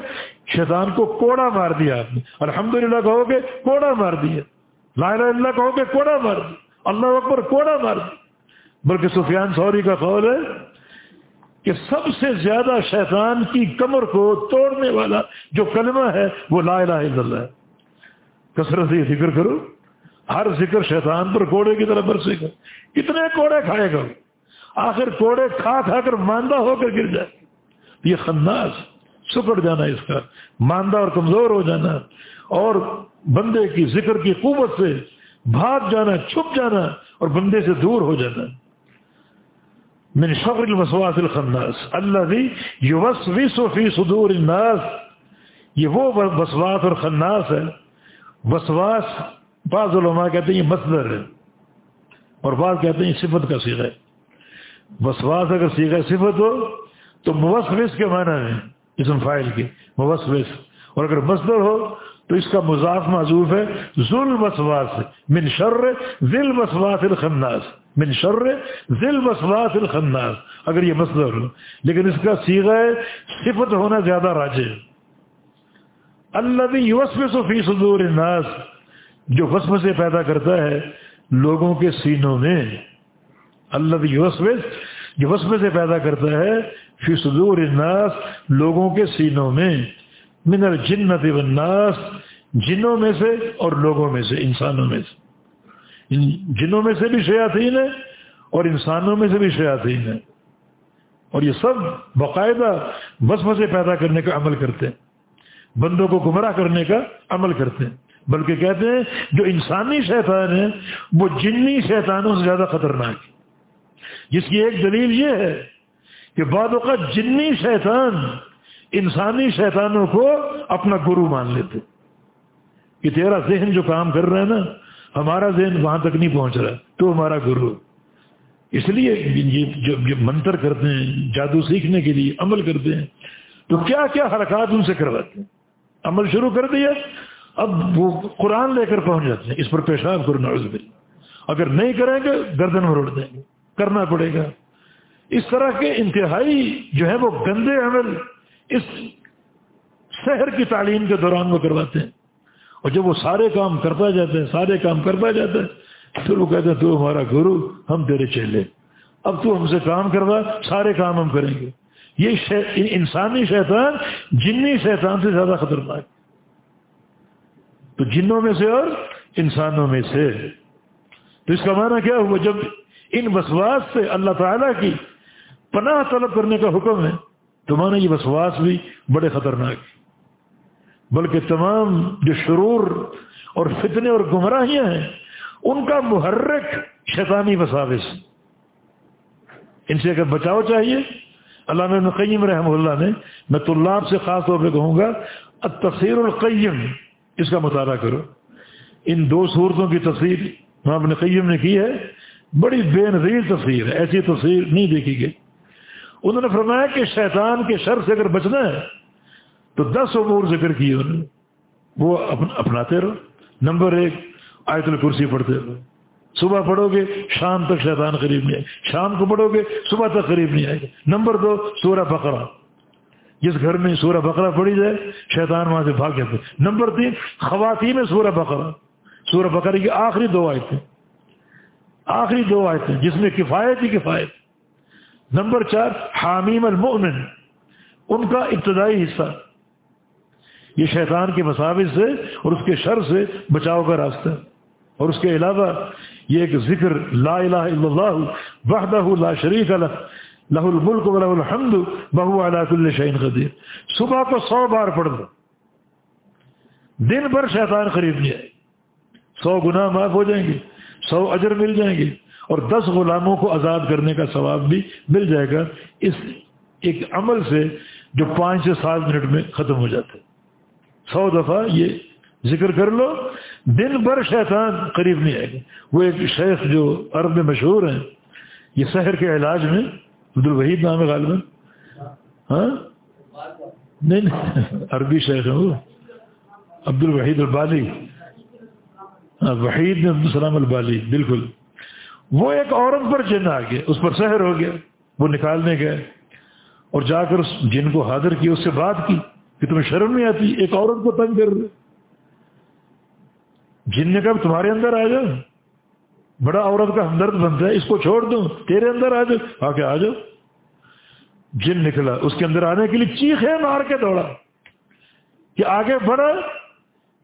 شیطان کو کوڑا مار دیا آپ نے۔ الحمد للہ کہو گے، کوڑا مار دیا۔ لا الہ اللہ کہو گے، کوڑا مار دیا۔ اللہ اکبر، کوڑا مار دیا۔ بلکہ سفیان سوری کا قول ہے کہ سب سے زیادہ شیطان کی کمر کو توڑنے والا جو کلمہ ہے وہ لا الہ الا اللہ ہے۔ کثرت یہ ذکر کرو۔ ہر ذکر شیطان پر کوڑے کی طرح برسے گا۔ کتنے کوڑے کھائے گا۔ آخر کوڑے کھا کھا کر ماندہ ہو کر گر جائے۔ یہ خناس سکڑ جانا اس کا۔ ماندہ اور کمزور ہو جانا۔ اور بندے کی ذکر کی قوت سے بھاگ جانا، چھپ جانا اور بندے سے دور ہو جانا۔ من شر الوسواس الخناس الذي يوسوس في صدور الناس. یہ وہ وسواس اور خناس ہے. وسواس بعض علماء کہتے ہیں یہ مصدر ہے اور بعض کہتے ہیں یہ صفت کا سیغ ہے. وسواس اگر سیغ صفت ہو تو موسوس کے معنی میں اسم فائل کے موسوس. اور اگر مصدر ہو تو اس کا مضاف معذوف ہے. ذل وسواس من شر ذل وسواس الخناس. من شر ذل وسواس الخناس۔ اگر یہ مصدر ہو، لیکن اس کا سیغہ صفت ہونا زیادہ راجے اللہ بھی یوسف فی صدور الناس، جو وسم سے پیدا کرتا ہے لوگوں کے سینوں میں۔ اللہ بھی یوسف جو وسم سے پیدا کرتا ہے فی صدور الناس، لوگوں کے سینوں میں۔ من الجنت والناس، جنوں میں سے اور لوگوں میں سے، انسانوں میں سے۔ جنوں میں سے بھی شیاطین ہیں اور انسانوں میں سے بھی شیاطین ہیں۔ اور یہ سب باقاعدہ بس مزے پیدا کرنے کا عمل کرتے ہیں۔ بندوں کو گمراہ کرنے کا عمل کرتے ہیں۔ بلکہ کہتے ہیں جو انسانی شیطان ہے وہ جنی شیطانوں سے زیادہ خطرناک ہے جس کی ایک دلیل یہ ہے کہ بعد اوقات جنی شیطان انسانی شیطانوں کو اپنا گرو مان لیتے کہ تیرا ذہن جو کام کر رہا ہے نا ہمارا ذہن وہاں تک نہیں پہنچ رہا، تو ہمارا گرو۔ اس لیے جب منتر کرتے ہیں، جادو سیکھنے کے لیے عمل کرتے ہیں، تو کیا کیا حرکات ان سے کرواتے ہیں؟ عمل شروع کر دیا، اب وہ قرآن لے کر پہنچ جاتے ہیں، اس پر پیشاب کرنا اگر نہیں کریں گے، گردن مروڑ دیں گے، کرنا پڑے گا۔ اس طرح کے انتہائی جو ہے وہ گندے عمل اس شہر کی تعلیم کے دوران وہ کرواتے ہیں۔ اور جب وہ سارے کام کرتا جاتے ہیں سارے کام کرتا جاتا ہے پھر وہ کہتے ہیں، تو ہمارا گرو، ہم تیرے چیلے۔ اب تو ہم سے کام کروا سارے کام ہم کریں گے۔ یہ انسانی شیطان جنی شیطان سے زیادہ خطرناک۔ تو جنوں میں سے اور انسانوں میں سے۔ تو اس کا معنی کیا ہوا؟ جب ان وسواس سے اللہ تعالیٰ کی پناہ طلب کرنے کا حکم ہے، تو مانا یہ وسواس بھی بڑے خطرناک۔ بلکہ تمام جو شرور اور فتنے اور گمراہیاں ہیں، ان کا محرک شیطانی وساوس ان سے اگر بچاؤ چاہیے اللہ قیم رحمہ اللہ نے، میں طلاب سے خاص طور پہ کہوں گا تفسیر القیم، اس کا مطالعہ کرو۔ ان دو صورتوں کی تفسیر اپنے قیم نے کی ہے۔ بڑی بے نظیر تصویر ہے، ایسی تصویر نہیں دیکھی گئی۔ انہوں نے فرمایا کہ شیطان کے شر سے اگر بچنا ہے تو دس امور ذکر کیے انہوں نے۔ وہ اپناتے رہو۔ نمبر ایک، آیت الکرسی پڑھتے رہو۔ صبح پڑھو گے، شام تک شیطان قریب نہیں آئے شام کو پڑھو گے، صبح تک قریب نہیں آئے گا۔ نمبر دو، سورہ بقرہ۔ جس گھر میں سورہ بقرہ پڑھی جائے، شیطان وہاں سے بھاگ جاتے۔ نمبر تین، خواتین میں سورہ بقرہ۔ سورہ بقرہ کی آخری دو آیتیں۔ آخری دو آیتیں، جس میں کفایت ہی کفایت۔ نمبر چار، حامیم المؤمن۔ ان کا ابتدائی حصہ۔ یہ شیطان کے مساوض سے اور اس کے شر سے بچاؤ کا راستہ اور اس کے علاوہ یہ ایک ذکر لا الہ الا اللہ وحدہ لا شریک لہ لہ الملک و لہ الحمد بہو علا کل شعین قدیر۔ صبح کو سو بار پڑھ دو دن بھر شیطان قریب نہیں آئے سو گناہ معاف ہو جائیں گے، سو اجر مل جائیں گے۔ اور دس غلاموں کو آزاد کرنے کا ثواب بھی مل جائے گا۔ اس ایک عمل سے جو پانچ سے سات منٹ میں ختم ہو جاتا ہے۔ سو دفعہ یہ ذکر کر لو دن بھر شیطان قریب نہیں آئے گا۔ وہ ایک شیخ جو عرب میں مشہور ہیں، یہ شہر کے علاج میں، عبد الوحید نام ہے غالباً۔ ہاں؟ نہیں عربی شیخ ہے وہ۔ عبد الوحید البالی۔ ہاں، وحید عبد السلام البالی، بالکل۔ وہ ایک عورت پر جن آ گیا، اس پر سحر ہو گیا، وہ نکالنے گئے اور جا کر اس جن کو حاضر کیا، اس سے بات کی۔ کہ تمہیں شرم نہیں آتی؟ ایک عورت کو تنگ کر رہے جن نے کہا، تمہارے اندر آ جاؤ بڑا عورت کا ہمدرد بنتا ہے، اس کو چھوڑ دوں تیرے اندر آ جاؤ آ کے آ جاؤ جن نکلا، اس کے اندر آنے کے لیے چیخے مار کے دوڑا کہ آگے بڑھا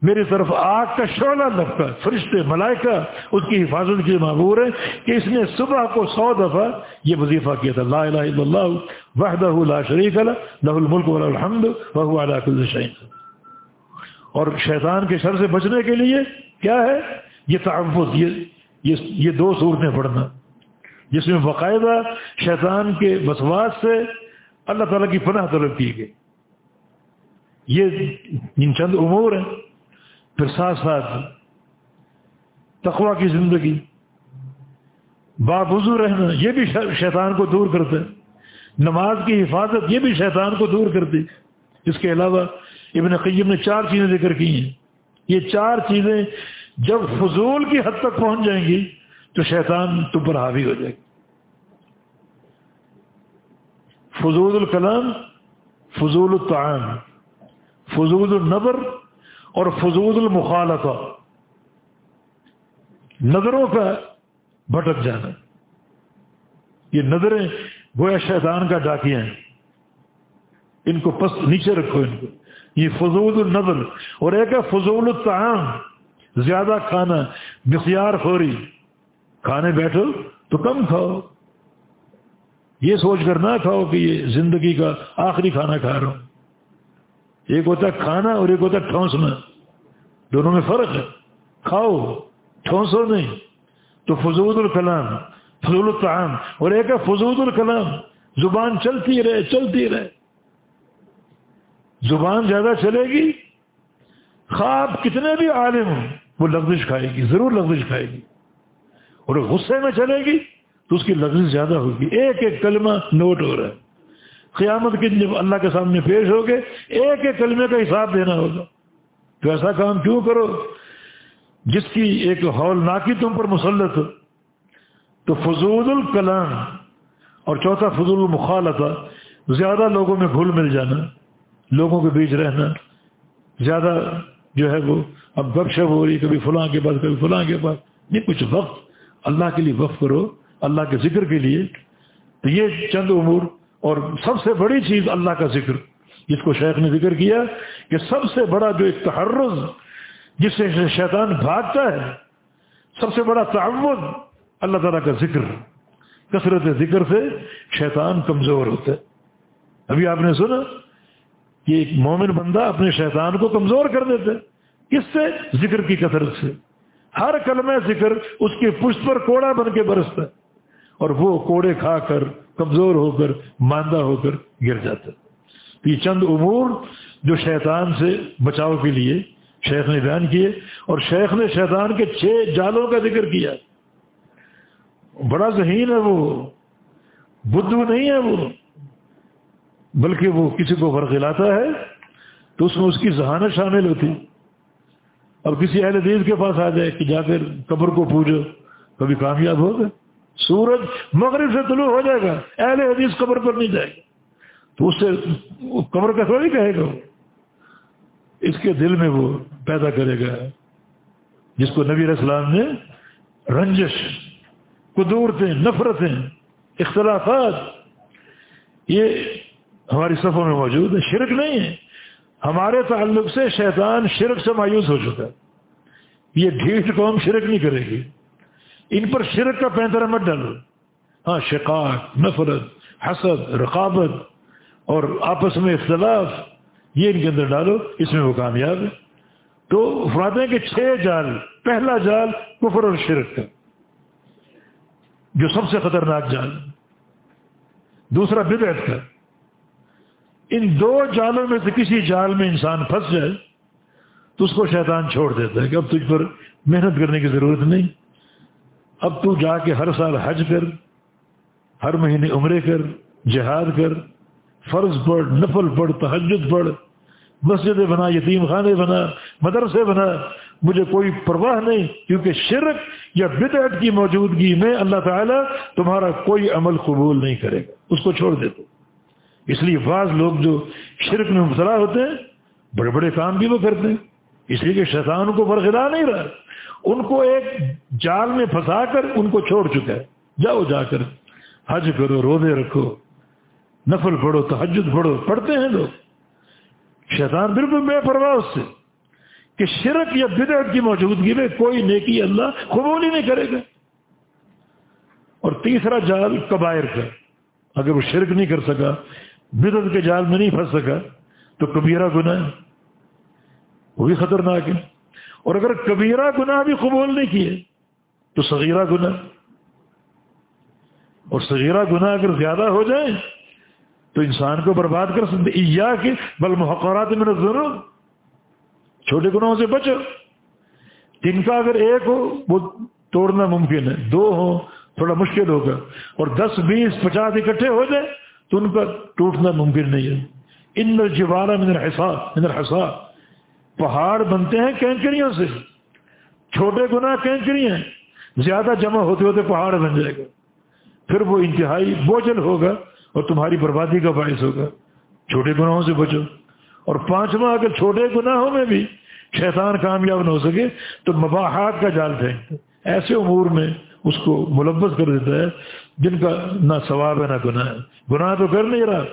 میری طرف آگ کا شعلہ لگتا ہے فرشتے ملائکہ اس کی حفاظت کی معبور ہے کہ اس نے صبح کو سو دفعہ یہ وظیفہ کیا تھا۔ لا الہ الا اللہ وحدہ لا شریک اللہ لہ الملک ولا الحمد وهو على كل شيء اور شیطان کے شر سے بچنے کے لیے کیا ہے؟ یہ تعفظ یہ یہ, یہ دو صورتیں پڑھنا۔ جس میں باقاعدہ شیطان کے وسواس سے اللہ تعالیٰ کی پناہ طلب کی گئی۔ یہ ان چند امور ہیں۔ پھر ساتھ ساتھ تقوا کی زندگی بابزو رہنا، یہ بھی شیطان کو دور کرتا ہے نماز کی حفاظت یہ بھی شیطان کو دور کرتی۔ اس کے علاوہ ابن قیم نے چار چیزیں ذکر کی ہیں۔ یہ چار چیزیں جب فضول کی حد تک پہنچ جائیں گی تو شیطان تم پر حاوی ہو جائے گی۔ فضول الکلام، فضول الطعام، فضول النبر اور فضول المخالفہ۔ نظروں کا بھٹک جانا۔ یہ نظریں گویا شیطان کا ڈاکیاں ہیں۔ ان کو پس نیچے رکھو ان کو۔ یہ فضول النظر اور ایک ہے فضول الطعام۔ زیادہ کھانا بسیار خوری۔ کھانے بیٹھو تو کم کھاؤ۔ یہ سوچ کر نہ کھاؤ کہ یہ زندگی کا آخری کھانا کھا رہا ہوں۔ ایک ہوتا ہے کھانا اور ایک ہوتا ہے ٹھونسنا۔ دونوں میں فرق ہے۔ کھاؤ، ٹھونسو نہیں۔ تو فضول الکلام، فضول الطعام۔ اور ایک ہے فضول الکلام۔ زبان چلتی رہے چلتی رہے۔ زبان زیادہ چلے گی۔ خواب کتنے بھی عالم ہوں، وہ لفظ کھائے گی، ضرور لفظ کھائے گی۔ اور غصے میں چلے گی تو اس کی لفظ زیادہ ہوگی۔ ایک ایک کلمہ نوٹ ہو رہا ہے۔ قیامت کے جب اللہ کے سامنے پیش ہوگے ایک ایک کلمے کا حساب دینا ہوگا۔ تو ایسا کام کیوں کرو؟ جس کی ایک ہول ناکی تم پر مسلط ہو۔ تو فضول الکلام اور چوتھا فضول المخالطہ، زیادہ لوگوں میں گھل مل جانا، لوگوں کے بیچ رہنا، زیادہ جو ہے وہ اب گپ شپ ہو رہی، کبھی فلاں کے پاس کبھی فلاں کے پاس نہیں، کچھ وقت اللہ کے لیے وقف کرو، اللہ کے ذکر کے لیے۔ تو یہ چند امور اور سب سے بڑی چیز اللہ کا ذکر، جس کو شیخ نے ذکر کیا، کہ سب سے بڑا جو ایک تحرز جس سے شیطان بھاگتا ہے، سب سے بڑا تعود اللہ تعالیٰ کا ذکر، کثرت ذکر سے شیطان کمزور ہوتا ہے۔ ابھی آپ نے سنا کہ ایک مومن بندہ اپنے شیطان کو کمزور کر دیتا ہے۔ کس سے ذکر کی کثرت سے۔ ہر کلمہ ذکر اس کے پشت پر کوڑا بن کے برستا ہے اور وہ کوڑے کھا کر کمزور ہو کر، ماندہ ہو کر گر جاتا۔ ہے یہ چند امور جو شیطان سے بچاؤ کے لیے شیخ نے بیان کیے اور شیخ نے شیطان کے چھ جالوں کا ذکر کیا۔ بڑا ذہین ہے وہ، بدھو نہیں ہے وہ، بلکہ وہ کسی کو ورغلاتا ہے تو اس میں اس کی ذہانت شامل ہوتی۔ اور کسی اہل حدیث کے پاس آ جائے کہ جا کر قبر کو پوجو، کبھی کامیاب ہوگا سورج مغرب سے طلوع ہو جائے گا، اہل حدیث قبر پر نہیں جائے گا تو اس سے قبر کا تھوڑی کہے گا اس کے دل میں وہ پیدا کرے گا، جس کو نبی علیہ السلام نے رنجش، قدورتیں، نفرتیں، اختلافات، یہ ہماری صفوں میں موجود ہے شرک نہیں ہے۔ ہمارے تعلق سے شیطان شرک سے مایوس ہو چکا ہے۔ یہ ڈھیٹ قوم شرک نہیں کرے گی۔ ان پر شرک کا پینتر مت ڈالو۔ ہاں شقاق، نفرت، حسد، رقابت اور آپس میں اختلاف، یہ ان کے اندر ڈالو، اس میں وہ کامیاب ہے۔ تو فرماتے ہیں کہ چھ جال، پہلا جال کفر اور شرک کا، جو سب سے خطرناک جال۔ دوسرا بدعت کا۔ ان دو جالوں میں سے کسی جال میں انسان پھنس جائے تو اس کو شیطان چھوڑ دیتا ہے کہ اب تجھ پر محنت کرنے کی ضرورت نہیں۔ اب تو جا کے ہر سال حج کر، ہر مہینے عمرے کر، جہاد کر، فرض پڑھ، نفل پڑھ تحجد پڑھ، مسجد بنا، یتیم خانے بنا، مدرسے بنا، مجھے کوئی پرواہ نہیں کیونکہ شرک یا بدعت کی موجودگی میں اللہ تعالیٰ تمہارا کوئی عمل قبول نہیں کرے گا۔ اس کو چھوڑ دیتے اس لیے بعض لوگ جو شرک میں مبتلا ہوتے ہیں، بڑے بڑے کام بھی وہ کرتے ہیں۔ اس لیے کہ شیطان کو برخلا نہیں رہا۔ ان کو ایک جال میں پھنسا کر ان کو چھوڑ چکا ہے۔ جاؤ جا کر حج کرو، روزے رکھو، نفل پڑھو تحجد پڑھو، پڑھتے ہیں لوگ۔ شیطان بالکل بے پرواہ اس سے کہ شرک یا بدعت کی موجودگی میں کوئی نیکی اللہ قبول ہی نہیں کرے گا۔ اور تیسرا جال کبائر کا۔ اگر وہ شرک نہیں کر سکا، بدعت کے جال میں نہیں پھنس سکا، تو کبیرہ گناہ وہ بھی خطرناک ہے۔ اور اگر کبیرہ گناہ بھی قبول نہیں کیے، تو صغیرہ گناہ۔ اور صغیرہ گناہ اگر زیادہ ہو جائے، تو انسان کو برباد کر سکتے۔ یا کہ بل محقرات میں ضرور چھوٹے گناہوں سے بچو۔ جن کا اگر ایک ہو، وہ توڑنا ممکن ہے۔ دو ہو، تھوڑا مشکل ہوگا۔ اور دس، بیس، پچاس اکٹھے ہو جائے، تو ان کا ٹوٹنا ممکن نہیں ہے۔ ان جوارا من الحساب من الحساب پہاڑ بنتے ہیں کینکریوں سے، چھوٹے گناہ کینکری ہیں، زیادہ جمع ہوتے ہوتے پہاڑ بن جائے گا۔ پھر وہ انتہائی بوجھل ہوگا اور تمہاری بربادی کا باعث ہوگا۔ چھوٹے گناہوں سے بچو۔ اور پانچواں، اگر چھوٹے گناہوں میں بھی شیطان کامیاب نہ ہو سکے، تو مباحات کا جال پھینکتے۔ ایسے امور میں اس کو ملبس کر دیتا ہے، جن کا نہ ثواب ہے، نہ گناہ ہے۔ گناہ تو کر نہیں رہا۔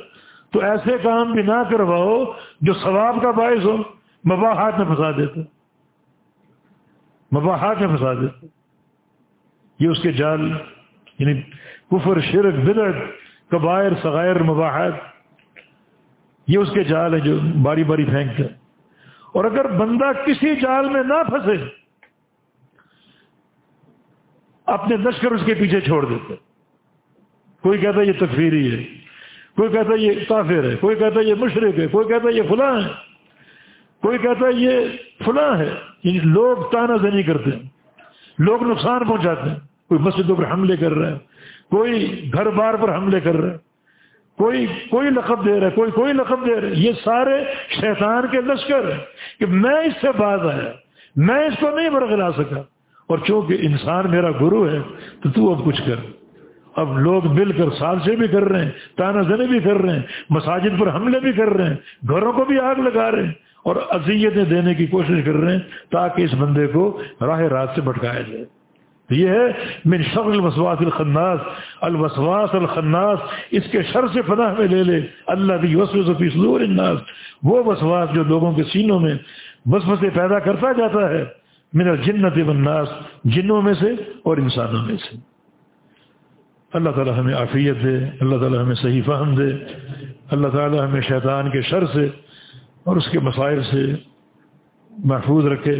تو ایسے کام بھی نہ کرواؤ جو ثواب کا باعث ہو۔ مباحات میں پھنسا دیتا مباحات میں پھنسا دیتا یہ اس کے جال یعنی کفر، شرک، بدعت، کبائر صغیر مباحت یہ اس کے جال ہے جو باری باری پھینکتے اور اگر بندہ کسی جال میں نہ پھنسے، اپنے لشکر اس کے پیچھے چھوڑ دیتے کوئی کہتا ہے یہ تکفیری ہے، کوئی کہتا ہے یہ کافر ہے، کوئی کہتا ہے یہ مشرق ہے، کوئی کہتا ہے یہ فلاں ہے۔ کوئی کہتا ہے یہ فلاں ہے یعنی لوگ تانا زنی کرتے ہیں، لوگ نقصان پہنچاتے ہیں۔ کوئی مسجدوں پر حملے کر رہے ہیں کوئی گھر بار پر حملے کر رہے کوئی کوئی لقب دے رہا ہے، کوئی کوئی لقب دے رہا ہے۔ یہ سارے شیطان کے لشکر ہیں کہ میں اس سے باز آیا، میں اس کو نہیں برگلا سکا۔ اور چونکہ انسان میرا گرو ہے، تو تو اب کچھ کر۔ اب لوگ مل کر سال سے بھی کر رہے ہیں، تانا زنے بھی کر رہے ہیں، مساجد پر حملے بھی کر رہے ہیں، گھروں کو بھی آگ لگا رہے ہیں۔ اور اذیتیں دینے کی کوشش کر رہے ہیں تاکہ اس بندے کو راہ رات سے بھٹکایا جائے۔ یہ ہے، من شر الوسواس الخناس۔ الوسواس الخناس، اس کے شر سے پناہ میں لے لے۔ اللہ کی وسوس فی صدور الناس۔ وہ وسواس جو لوگوں کے سینوں میں وسوسے پیدا کرتا جاتا ہے۔ من الجنت والناس، جنوں میں سے اور انسانوں میں سے۔ اللہ تعالی ہمیں عافیت دے، اللہ تعالی ہمیں صحیح فہم دے۔ اللہ تعالی ہمیں شیطان کے شر سے اور اس کے مسائل سے محفوظ رکھے۔